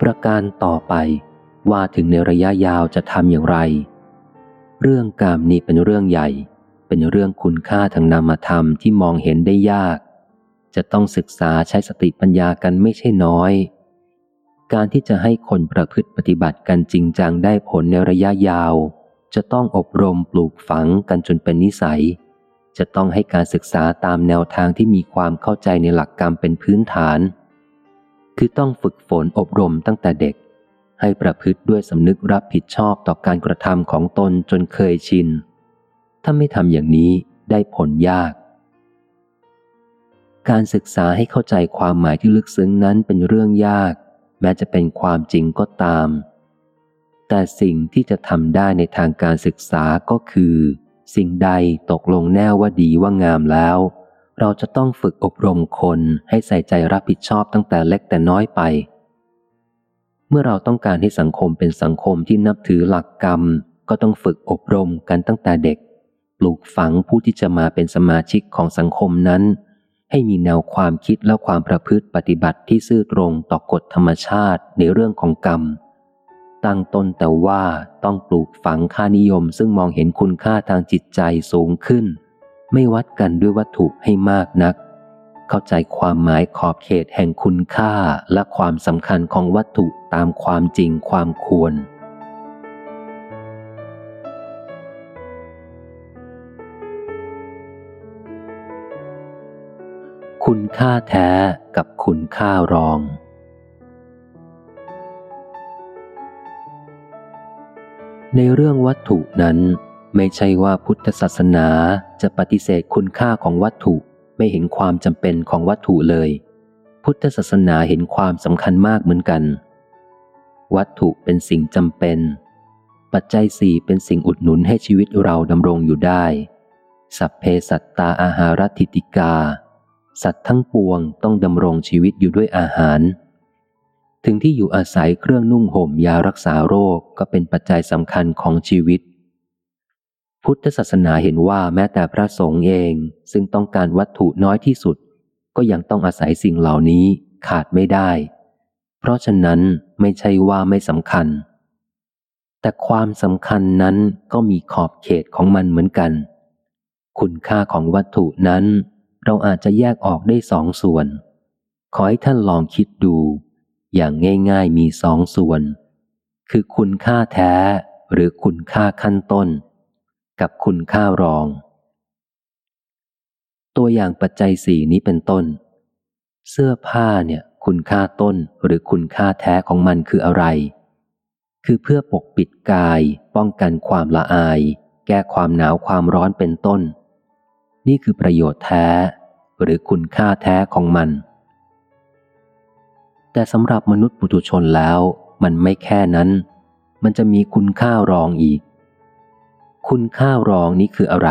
ประการต่อไปว่าถึงในระยะยาวจะทำอย่างไร เรื่องกามนี้เป็นเรื่องใหญ่ เป็นเรื่องคุณค่าทางนามธรรมที่มองเห็นได้ยาก จะต้องศึกษาใช้สติปัญญากันไม่ใช่น้อย การที่จะให้คนประพฤติปฏิบัติกันจริงจังได้ผลในระยะยาว จะต้องอบรมปลูกฝังกันจนเป็นนิสัย จะต้องให้การศึกษาตามแนวทางที่มีความเข้าใจในหลักกรรมเป็นพื้นฐาน คือต้องฝึกฝนอบรมตั้งแต่เด็ก ให้ประพฤติด้วยสำนึกรับผิดชอบต่อการกระทำของตนจนเคยชิน ถ้าไม่ทำอย่างนี้ได้ผลยาก การศึกษาให้เข้าใจความหมายที่ลึกซึ้งนั้นเป็นเรื่องยาก แม้จะเป็นความจริงก็ตาม แต่สิ่งที่จะทำได้ในทางการศึกษาก็คือ สิ่งใดตกลงแน่ว่าดีว่างามแล้ว เราจะต้องฝึกอบรมคนให้ใส่ใจรับผิดชอบตั้งแต่เล็กแต่น้อยไป เมื่อเราต้องการให้สังคมเป็นสังคมที่นับถือหลักกรรม ก็ต้องฝึกอบรมกันตั้งแต่เด็ก ปลูกฝังผู้ที่จะมาเป็นสมาชิกของสังคมนั้น ให้มีแนวความคิดและความประพฤติปฏิบัติที่ซื่อตรงต่อกฎธรรมชาติในเรื่องของกรรม ตั้งต้นแต่ว่าต้องปลูกฝังค่านิยมซึ่งมองเห็นคุณค่าทางจิตใจสูงขึ้น ไม่วัดกันด้วยวัตถุให้มากนัก เข้าใจความหมายขอบเขตแห่งคุณค่าและความสำคัญของวัตถุตามความจริงความควร คุณค่าแท้กับคุณค่ารองในเรื่องวัตถุนั้น ไม่ใช่ว่าพุทธศาสนาจะปฏิเสธคุณค่าของวัตถุไม่เห็นความจำเป็นของวัตถุเลย พุทธศาสนาเห็นความสำคัญมากเหมือนกัน วัตถุเป็นสิ่งจำเป็น ปัจจัยสี่เป็นสิ่งอุดหนุนให้ชีวิตเราดำรงอยู่ได้ สัพเพสัตตาอาหารติติกา สัตว์ทั้งปวงต้องดำรงชีวิตอยู่ด้วยอาหาร ถึงที่อยู่อาศัยเครื่องนุ่งห่มยารักษาโรคก็เป็นปัจจัยสำคัญของชีวิต พุทธศาสนาเห็นว่าแม้แต่พระสงฆ์เองซึ่งต้องการวัตถุน้อยที่สุด ก็ยังต้องอาศัยสิ่งเหล่านี้ขาดไม่ได้ เพราะฉะนั้นไม่ใช่ว่าไม่สำคัญ แต่ความสำคัญนั้นก็มีขอบเขตของมันเหมือนกัน คุณค่าของวัตถุนั้น เราอาจจะแยกออกได้สองส่วน ขอให้ท่านลองคิดดู อย่างง่าย ๆมีสองส่วน คือคุณค่าแท้หรือคุณค่าขั้นต้น กับคุณค่ารอง ตัวอย่างปัจจัยสี่นี้เป็นต้น เสื้อผ้าเนี่ยคุณค่าต้นหรือคุณค่าแท้ของมันคืออะไร คือเพื่อปกปิดกาย ป้องกันความละอาย แก้ความหนาวความร้อนเป็นต้น นี่คือประโยชน์แท้ หรือคุณค่าแท้ของมัน แต่สำหรับมนุษย์ปุถุชนแล้ว มันไม่แค่นั้น มันจะมีคุณค่ารองอีก คุณค่ารองนี้คืออะไร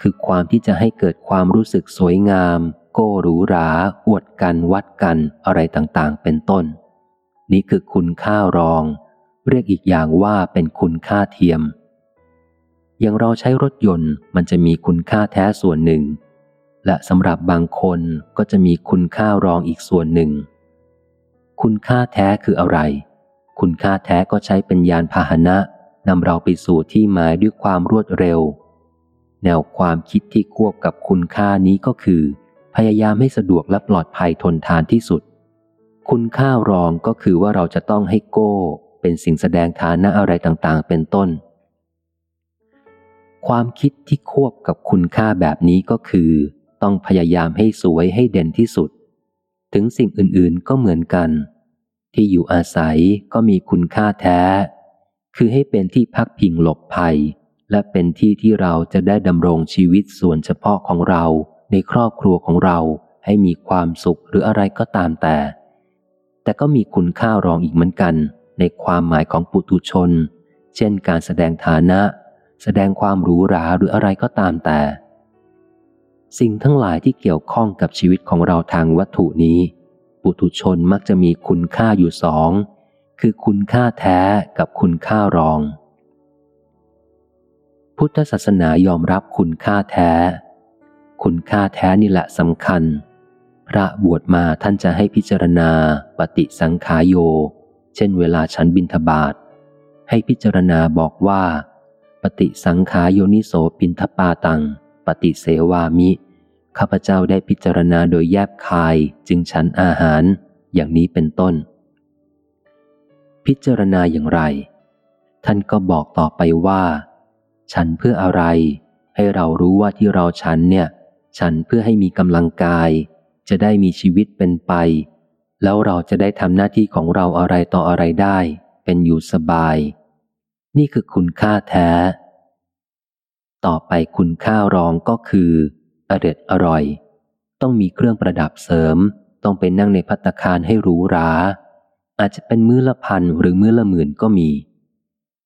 คือความที่จะให้เกิดความรู้สึกสวยงาม โก้หรูหรา อวดกันวัดกันอะไรต่างๆ เป็นต้น นี่คือคุณค่ารอง เรียกอีกอย่างว่าเป็นคุณค่าเทียม อย่างเราใช้รถยนต์มันจะมีคุณค่าแท้ส่วนหนึ่ง และสำหรับบางคนก็จะมีคุณค่ารองอีกส่วนหนึ่ง คุณค่าแท้คืออะไร คุณค่าแท้ก็ใช้เป็นยานพาหนะ นำเราไปสู่ที่หมายด้วยความรวดเร็ว แนวความคิดที่ควบกับคุณค่านี้ก็คือ พยายามให้สะดวกและปลอดภัยทนทานที่สุด คุณค่ารองก็คือว่าเราจะต้องให้โก้ เป็นสิ่งแสดงฐานะอะไรต่างๆ เป็นต้น ความคิดที่ควบกับคุณค่าแบบนี้ก็คือ ต้องพยายามให้สวยให้เด่นที่สุด ถึงสิ่งอื่นๆก็เหมือนกัน ที่อยู่อาศัยก็มีคุณค่าแท้ คือให้เป็นที่พักพิงหลบภัย และเป็นที่ที่เราจะได้ดำรงชีวิตส่วนเฉพาะของเราในครอบครัวของเราให้มีความสุขหรืออะไรก็ตามแต่ แต่ก็มีคุณค่ารองอีกเหมือนกัน ในความหมายของปุถุชน เช่นการแสดงฐานะ แสดงความหรูหราหรืออะไรก็ตามแต่ สิ่งทั้งหลายที่เกี่ยวข้องกับชีวิตของเราทางวัตถุนี้ ปุถุชนมักจะมีคุณค่าอยู่สอง คือคุณค่าแท้กับคุณค่ารอง พุทธศาสนายอมรับคุณค่าแท้ คุณค่าแท้นี่แหละสำคัญ พระบวชมาท่านจะให้พิจารณาปฏิสังขายโย เช่นเวลาฉันบินทบาท ให้พิจารณาบอกว่า ปฏิสังขายโยนิโสปินทปาตัง ปฏิเสวามิ ข้าพเจ้าได้พิจารณาโดยแยบคายจึงฉันอาหาร อย่างนี้เป็นต้น พิจารณาอย่างไร ท่านก็บอกต่อไปว่า ฉันเพื่ออะไร ให้เรารู้ว่าที่เราฉันเนี่ย ฉันเพื่อให้มีกำลังกาย จะได้มีชีวิตเป็นไป แล้วเราจะได้ทำหน้าที่ของเราอะไรต่ออะไรได้ เป็นอยู่สบาย นี่คือคุณค่าแท้ ต่อไปคุณค่ารองก็คืออร็ดอร่อย ต้องมีเครื่องประดับเสริม ต้องไปนั่งในพัตคารให้หรูหรา อาจจะเป็นมื้อละพันหรือมื้อละหมื่นก็มี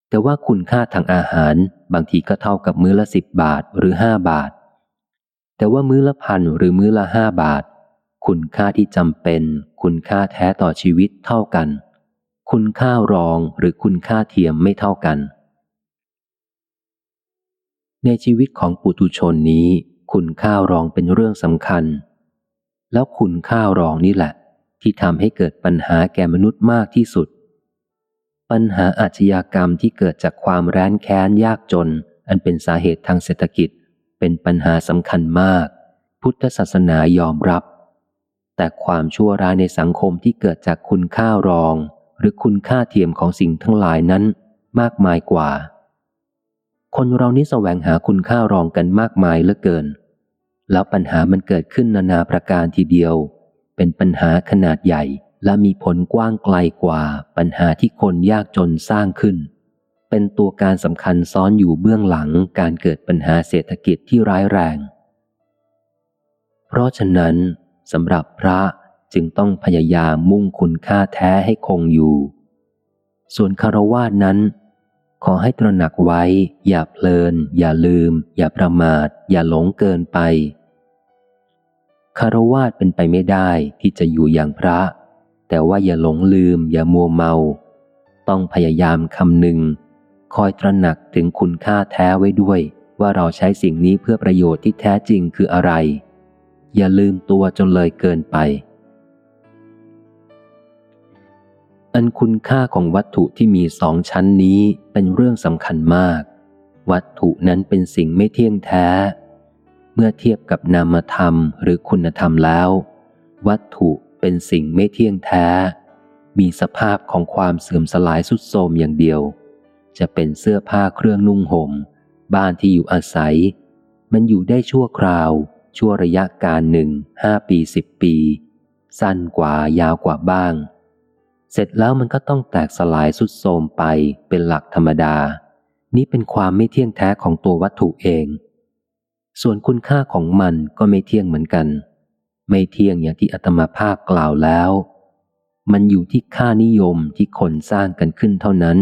แต่ว่าคุณค่าทางอาหารบางทีก็เท่ากับมื้อละสิบบาทหรือห้าบาท แต่ว่ามื้อละพันหรือมื้อละห้าบาท คุณค่าที่จำเป็น คุณค่าแท้ต่อชีวิตเท่ากัน คุณค่ารองหรือคุณค่าเทียมไม่เท่ากัน ในชีวิตของปุถุชนนี้ คุณค่ารองเป็นเรื่องสำคัญ แล้วคุณค่ารองนี่แหละ ที่ทำให้เกิดปัญหาแก่มนุษย์มากที่สุด ปัญหาอาชญากรรมที่เกิดจากความแร้นแค้นยากจน อันเป็นสาเหตุทางเศรษฐกิจ เป็นปัญหาสำคัญมาก พุทธศาสนายอมรับ แต่ความชั่วร้ายในสังคมที่เกิดจากคุณค่ารอง หรือคุณค่าเทียมของสิ่งทั้งหลายนั้น มากมายกว่า คนเรานี้แสวงหาคุณค่ารองกันมากมายเหลือเกิน แล้วปัญหามันเกิดขึ้นนานาประการทีเดียว เป็นปัญหาขนาดใหญ่และมีผลกว้างไกลกว่าปัญหาที่คนยากจนสร้างขึ้น เป็นตัวการสำคัญซ้อนอยู่เบื้องหลังการเกิดปัญหาเศรษฐกิจที่ร้ายแรง เพราะฉะนั้นสำหรับพระจึงต้องพยายามมุ่งคุณค่าแท้ให้คงอยู่ ส่วนคารวานั้น ขอให้ตระหนักไว้ อย่าเพลิน อย่าลืม อย่าประมาท อย่าหลงเกินไป คารวาสเป็นไปไม่ได้ที่จะอยู่อย่างพระ แต่ว่าอย่าหลงลืม อย่ามัวเมา ต้องพยายามคำหนึ่ง คอยตระหนักถึงคุณค่าแท้ไว้ด้วย ว่าเราใช้สิ่งนี้เพื่อประโยชน์ที่แท้จริงคืออะไร อย่าลืมตัวจนเลยเกินไป อันคุณค่าของวัตถุที่มีสองชั้นนี้เป็นเรื่องสำคัญมาก วัตถุนั้นเป็นสิ่งไม่เที่ยงแท้ เมื่อเทียบกับนามธรรมหรือคุณธรรมแล้ว วัตถุเป็นสิ่งไม่เที่ยงแท้ มีสภาพของความเสื่อมสลายสุดโทมอย่างเดียว จะเป็นเสื้อผ้าเครื่องนุ่งหม่ม บ้านที่อยู่อาศัย มันอยู่ได้ชั่วคราว ชั่วระยะการหนึ่งห้าปีสิบปี สั้นกว่ายาวกว่าบ้าง เสร็จแล้วมันก็ต้องแตกสลายสุดโทมไปเป็นหลักธรรมดา นี่เป็นความไม่เที่ยงแท้ของตัววัตถุเอง ส่วนคุณค่าของมันก็ไม่เที่ยงเหมือนกัน ไม่เที่ยงอย่างที่อัตมาภาพกล่าวแล้ว มันอยู่ที่ค่านิยมที่คนสร้างกันขึ้นเท่านั้น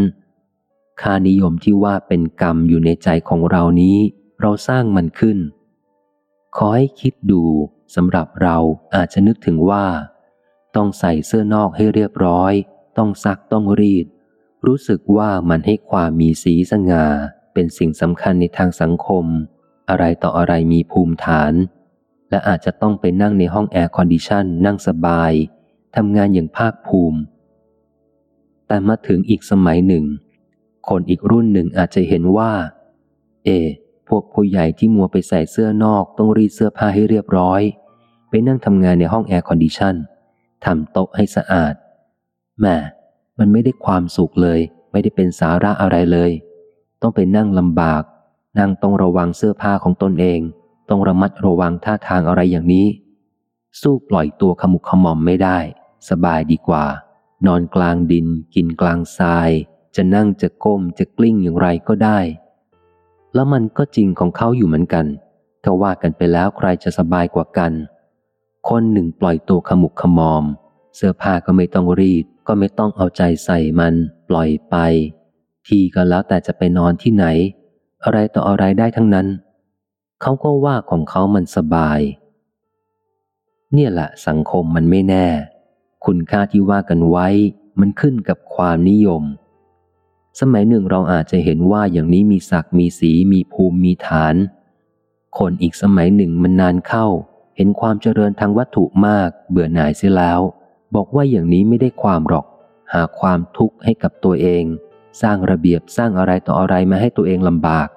ค่านิยมที่ว่าเป็นกรรมอยู่ในใจของเรานี้ เราสร้างมันขึ้น ขอให้คิดดูสำหรับเราอาจจะนึกถึงว่า ต้องใส่เสื้อนอกให้เรียบร้อย ต้องซักต้องรีด รู้สึกว่ามันให้ความมีศรีสง่าเป็นสิ่งสำคัญในทางสังคม อะไรต่ออะไรมีภูมิฐาน และอาจจะต้องไปนั่งในห้อง air condition นั่งสบายทำงานอย่างภาคภูมิ แต่มาถึงอีกสมัยหนึ่ง คนอีกรุ่นหนึ่งอาจจะเห็นว่า เอ พวกผู้ใหญ่ที่มัวไปใส่เสื้อนอกต้องรีดเสื้อผ้าให้เรียบร้อย ไปนั่งทำงานในห้อง air condition ทำโต๊ะให้สะอาดแหมมันไม่ได้ความสุขเลย ไม่ได้เป็นสาระอะไรเลย ต้องไปนั่งลำบาก นั่งต้องระวังเสื้อผ้าของตนเอง ต้องระมัดระวังท่าทางอะไรอย่างนี้ สู้ปล่อยตัวขมุกขมอมไม่ได้ สบายดีกว่า นอนกลางดิน กินกลางทราย จะนั่งจะก้มจะกลิ้งอย่างไรก็ได้ แล้วมันก็จริงของเขาอยู่เหมือนกันถ้าว่ากันไปแล้วใครจะสบายกว่ากัน คนหนึ่งปล่อยตัวขมุกขมอม เสื้อผ้าก็ไม่ต้องรีด ก็ไม่ต้องเอาใจใส่มัน ปล่อยไป ที่ก็แล้วแต่จะไปนอนที่ไหน อะไรต่ออะไรได้ทั้งนั้น เขาก็ว่าของเขามันสบาย เนี่ยแหละสังคมมันไม่แน่ คุณค่าที่ว่ากันไว้ มันขึ้นกับความนิยม สมัยหนึ่งเราอาจจะเห็นว่าอย่างนี้มีศักดิ์มีสีมีภูมิมีฐาน คนอีกสมัยหนึ่งมันนานเข้า เห็นความเจริญทางวัตถุมาก เบื่อหน่ายเสียแล้ว บอกว่าอย่างนี้ไม่ได้ความหรอกหหาความทุกข์ให้กับตัวเอง สร้างระเบียบสร้างอะไรต่ออะไรมาให้ตัวเองลำบาก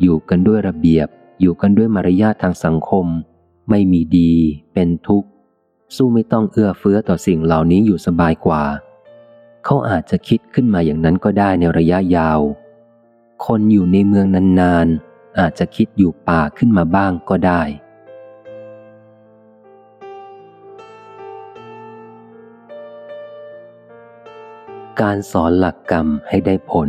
อยู่กันด้วยระเบียบ อยู่กันด้วยมารยาททางสังคม ไม่มีดี เป็นทุกข์ สู้ไม่ต้องเอื้อเฟื้อต่อสิ่งเหล่านี้อยู่สบายกว่า เขาอาจจะคิดขึ้นมาอย่างนั้นก็ได้ในระยะยาว คนอยู่ในเมืองนานๆอาจจะคิดอยู่ป่าขึ้นมาบ้างก็ได้ การสอนหลักกรรมให้ได้ผล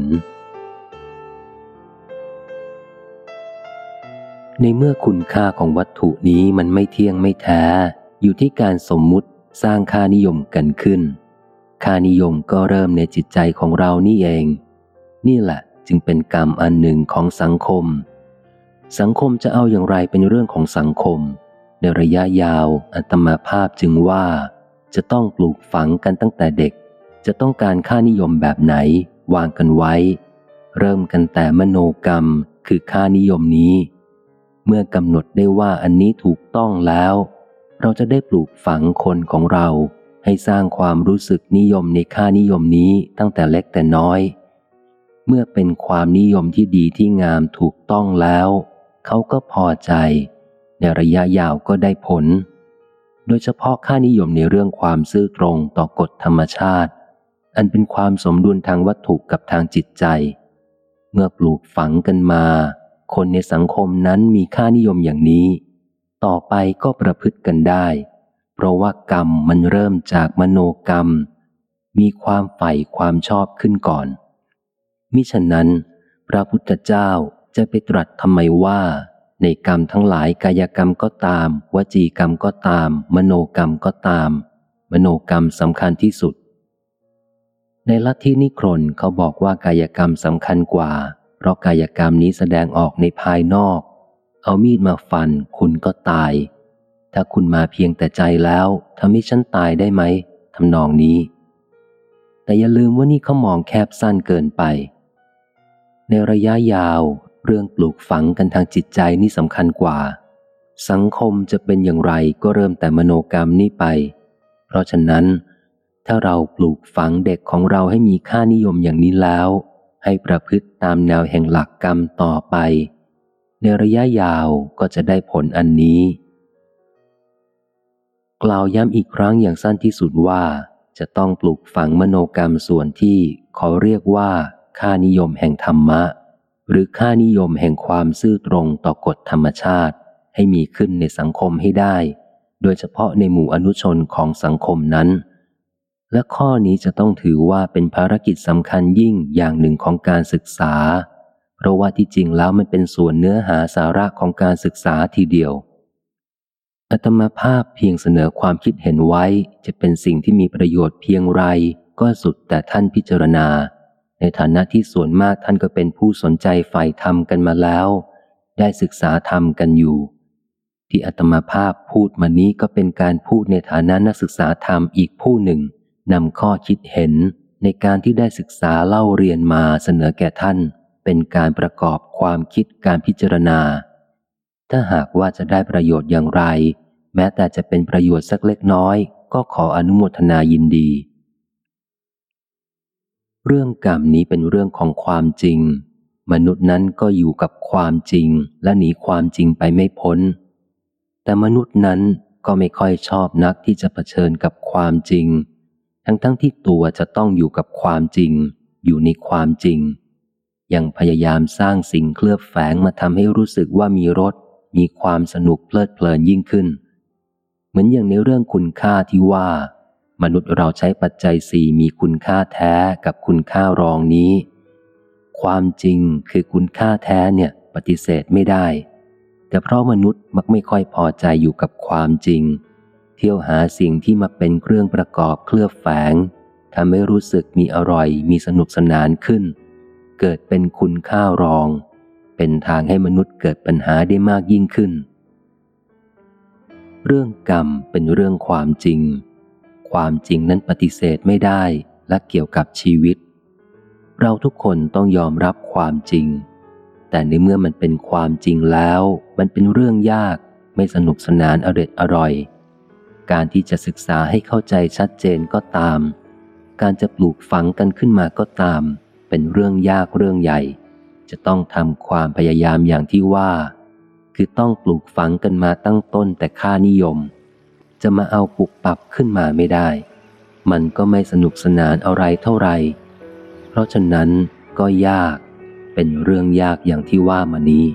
ในเมื่อคุณค่าของวัตถุนี้มันไม่เที่ยงไม่แท้ อยู่ที่การสมมุติสร้างค่านิยมกันขึ้น ค่านิยมก็เริ่มในจิตใจของเรานี่เอง นี่แหละจึงเป็นกรรมอันหนึ่งของสังคม สังคมจะเอาอย่างไรเป็นเรื่องของสังคม ในระยะยาวอัตมาภาพจึงว่าจะต้องปลูกฝังกันตั้งแต่เด็ก จะต้องการค่านิยมแบบไหน วางกันไว้ เริ่มกันแต่มโนกรรมคือค่านิยมนี้ เมื่อกำหนดได้ว่าอันนี้ถูกต้องแล้ว เราจะได้ปลูกฝังคนของเรา ให้สร้างความรู้สึกนิยมในค่านิยมนี้ตั้งแต่เล็กแต่น้อย เมื่อเป็นความนิยมที่ดีที่งามถูกต้องแล้ว เขาก็พอใจ ในระยะยาวก็ได้ผล โดยเฉพาะค่านิยมในเรื่องความซื่อตรงต่อกฎธรรมชาติ อันเป็นความสมดุลทางวัตถุกับทางจิตใจ เมื่อปลูกฝังกันมา คนในสังคมนั้นมีค่านิยมอย่างนี้ ต่อไปก็ประพฤติกันได้ เพราะว่ากรรมมันเริ่มจากมโนกรรม มีความใฝ่ความชอบขึ้นก่อน มิฉะนั้น พระพุทธเจ้าจะไปตรัสทำไมว่า ในกรรมทั้งหลายกายกรรมก็ตาม วจีกรรมก็ตาม มโนกรรมก็ตาม มโนกรรมสำคัญที่สุด ในลัทธินิครนเขาบอกว่ากายกรรมสำคัญกว่า เพราะกายกรรมนี้แสดงออกในภายนอก เอามีดมาฟัน คุณก็ตาย ถ้าคุณมาเพียงแต่ใจแล้วทำให้ฉันตายได้ไหมทำนองนี้ แต่อย่าลืมว่านี่เขามองแคบสั้นเกินไป ในระยะยาว เรื่องปลูกฝังกันทางจิตใจนี่สำคัญกว่า สังคมจะเป็นอย่างไรก็เริ่มแต่มโนกรรมนี่ไป เพราะฉะนั้น ถ้าเราปลูกฝังเด็กของเราให้มีค่านิยมอย่างนี้แล้ว ให้ประพฤติตามแนวแห่งหลักกรรมต่อไป ในระยะยาวก็จะได้ผลอันนี้ กล่าวย้ำอีกครั้งอย่างสั้นที่สุดว่า จะต้องปลูกฝังมโนกรรมส่วนที่ขอเรียกว่า ค่านิยมแห่งธรรมะ หรือค่านิยมแห่งความซื่อตรงต่อกฎธรรมชาติ ให้มีขึ้นในสังคมให้ได้ โดยเฉพาะในหมู่อนุชนของสังคมนั้น และข้อนี้จะต้องถือว่าเป็นภารกิจสำคัญยิ่งอย่างหนึ่งของการศึกษา เพราะว่าที่จริงแล้วมันเป็นส่วนเนื้อหาสาระของการศึกษาทีเดียวอัตมาภาพเพียงเสนอความคิดเห็นไว้จะเป็นสิ่งที่มีประโยชน์เพียงไรก็สุดแต่ท่านพิจารณา ในฐานะที่ส่วนมากท่านก็เป็นผู้สนใจใฝ่ธรรมกันมาแล้ว ได้ศึกษาธรรมกันอยู่ ที่อัตมาภาพพูดมานี้ก็เป็นการพูดในฐานะนักศึกษาธรรมอีกผู้หนึ่ง นำข้อคิดเห็นในการที่ได้ศึกษาเล่าเรียนมาเสนอแก่ท่าน เป็นการประกอบความคิดการพิจารณา ถ้าหากว่าจะได้ประโยชน์อย่างไร แม้แต่จะเป็นประโยชน์สักเล็กน้อย ก็ขออนุโมทนายินดี เรื่องกรรมนี้เป็นเรื่องของความจริง มนุษย์นั้นก็อยู่กับความจริงและหนีความจริงไปไม่พ้น แต่มนุษย์นั้นก็ไม่ค่อยชอบนักที่จะเผชิญกับความจริง ทั้งๆทที่ตัวจะต้องอยู่กับความจริง อยู่ในความจริง ยังพยายามสร้างสิ่งเคลือบแฝงมาทำให้รู้สึกว่ามีรส มีความสนุกเพลิดเพลินยิ่งขึ้น เหมือนอย่างในเรื่องคุณค่าที่ว่า มนุษย์เราใช้ปัจจัยสี่มีคุณค่าแท้กับคุณค่ารองนี้ ความจริงคือคุณค่าแท้เนี่ยปฏิเสธไม่ได้ แต่เพราะมนุษย์มักไม่ค่อยพอใจอยู่กับความจริง ที่ยวหาสิ่งที่มาเป็นเครื่องประกอบเคลือบแฝงทำให้รู้สึกมีอร่อยมีสนุกสนานขึ้น เกิดเป็นคุณค่ารอง เป็นทางให้มนุษย์เกิดปัญหาได้มากยิ่งขึ้น เรื่องกรรมเป็นเรื่องความจริง ความจริงนั้นปฏิเสธไม่ได้และเกี่ยวกับชีวิต เราทุกคนต้องยอมรับความจริง แต่ในเมื่อมันเป็นความจริงแล้ว มันเป็นเรื่องยากไม่สนุกสนานอร็ดอร่อย การที่จะศึกษาให้เข้าใจชัดเจนก็ตาม การจะปลูกฝังกันขึ้นมาก็ตาม เป็นเรื่องยากเรื่องใหญ่ จะต้องทำความพยายามอย่างที่ว่า คือต้องปลูกฝังกันมาตั้งต้นแต่ค่านิยม จะมาเอาปุกปับขึ้นมาไม่ได้ มันก็ไม่สนุกสนานอะไรเท่าไหร่เพราะฉะนั้นก็ยาก เป็นเรื่องยากอย่างที่ว่ามานี้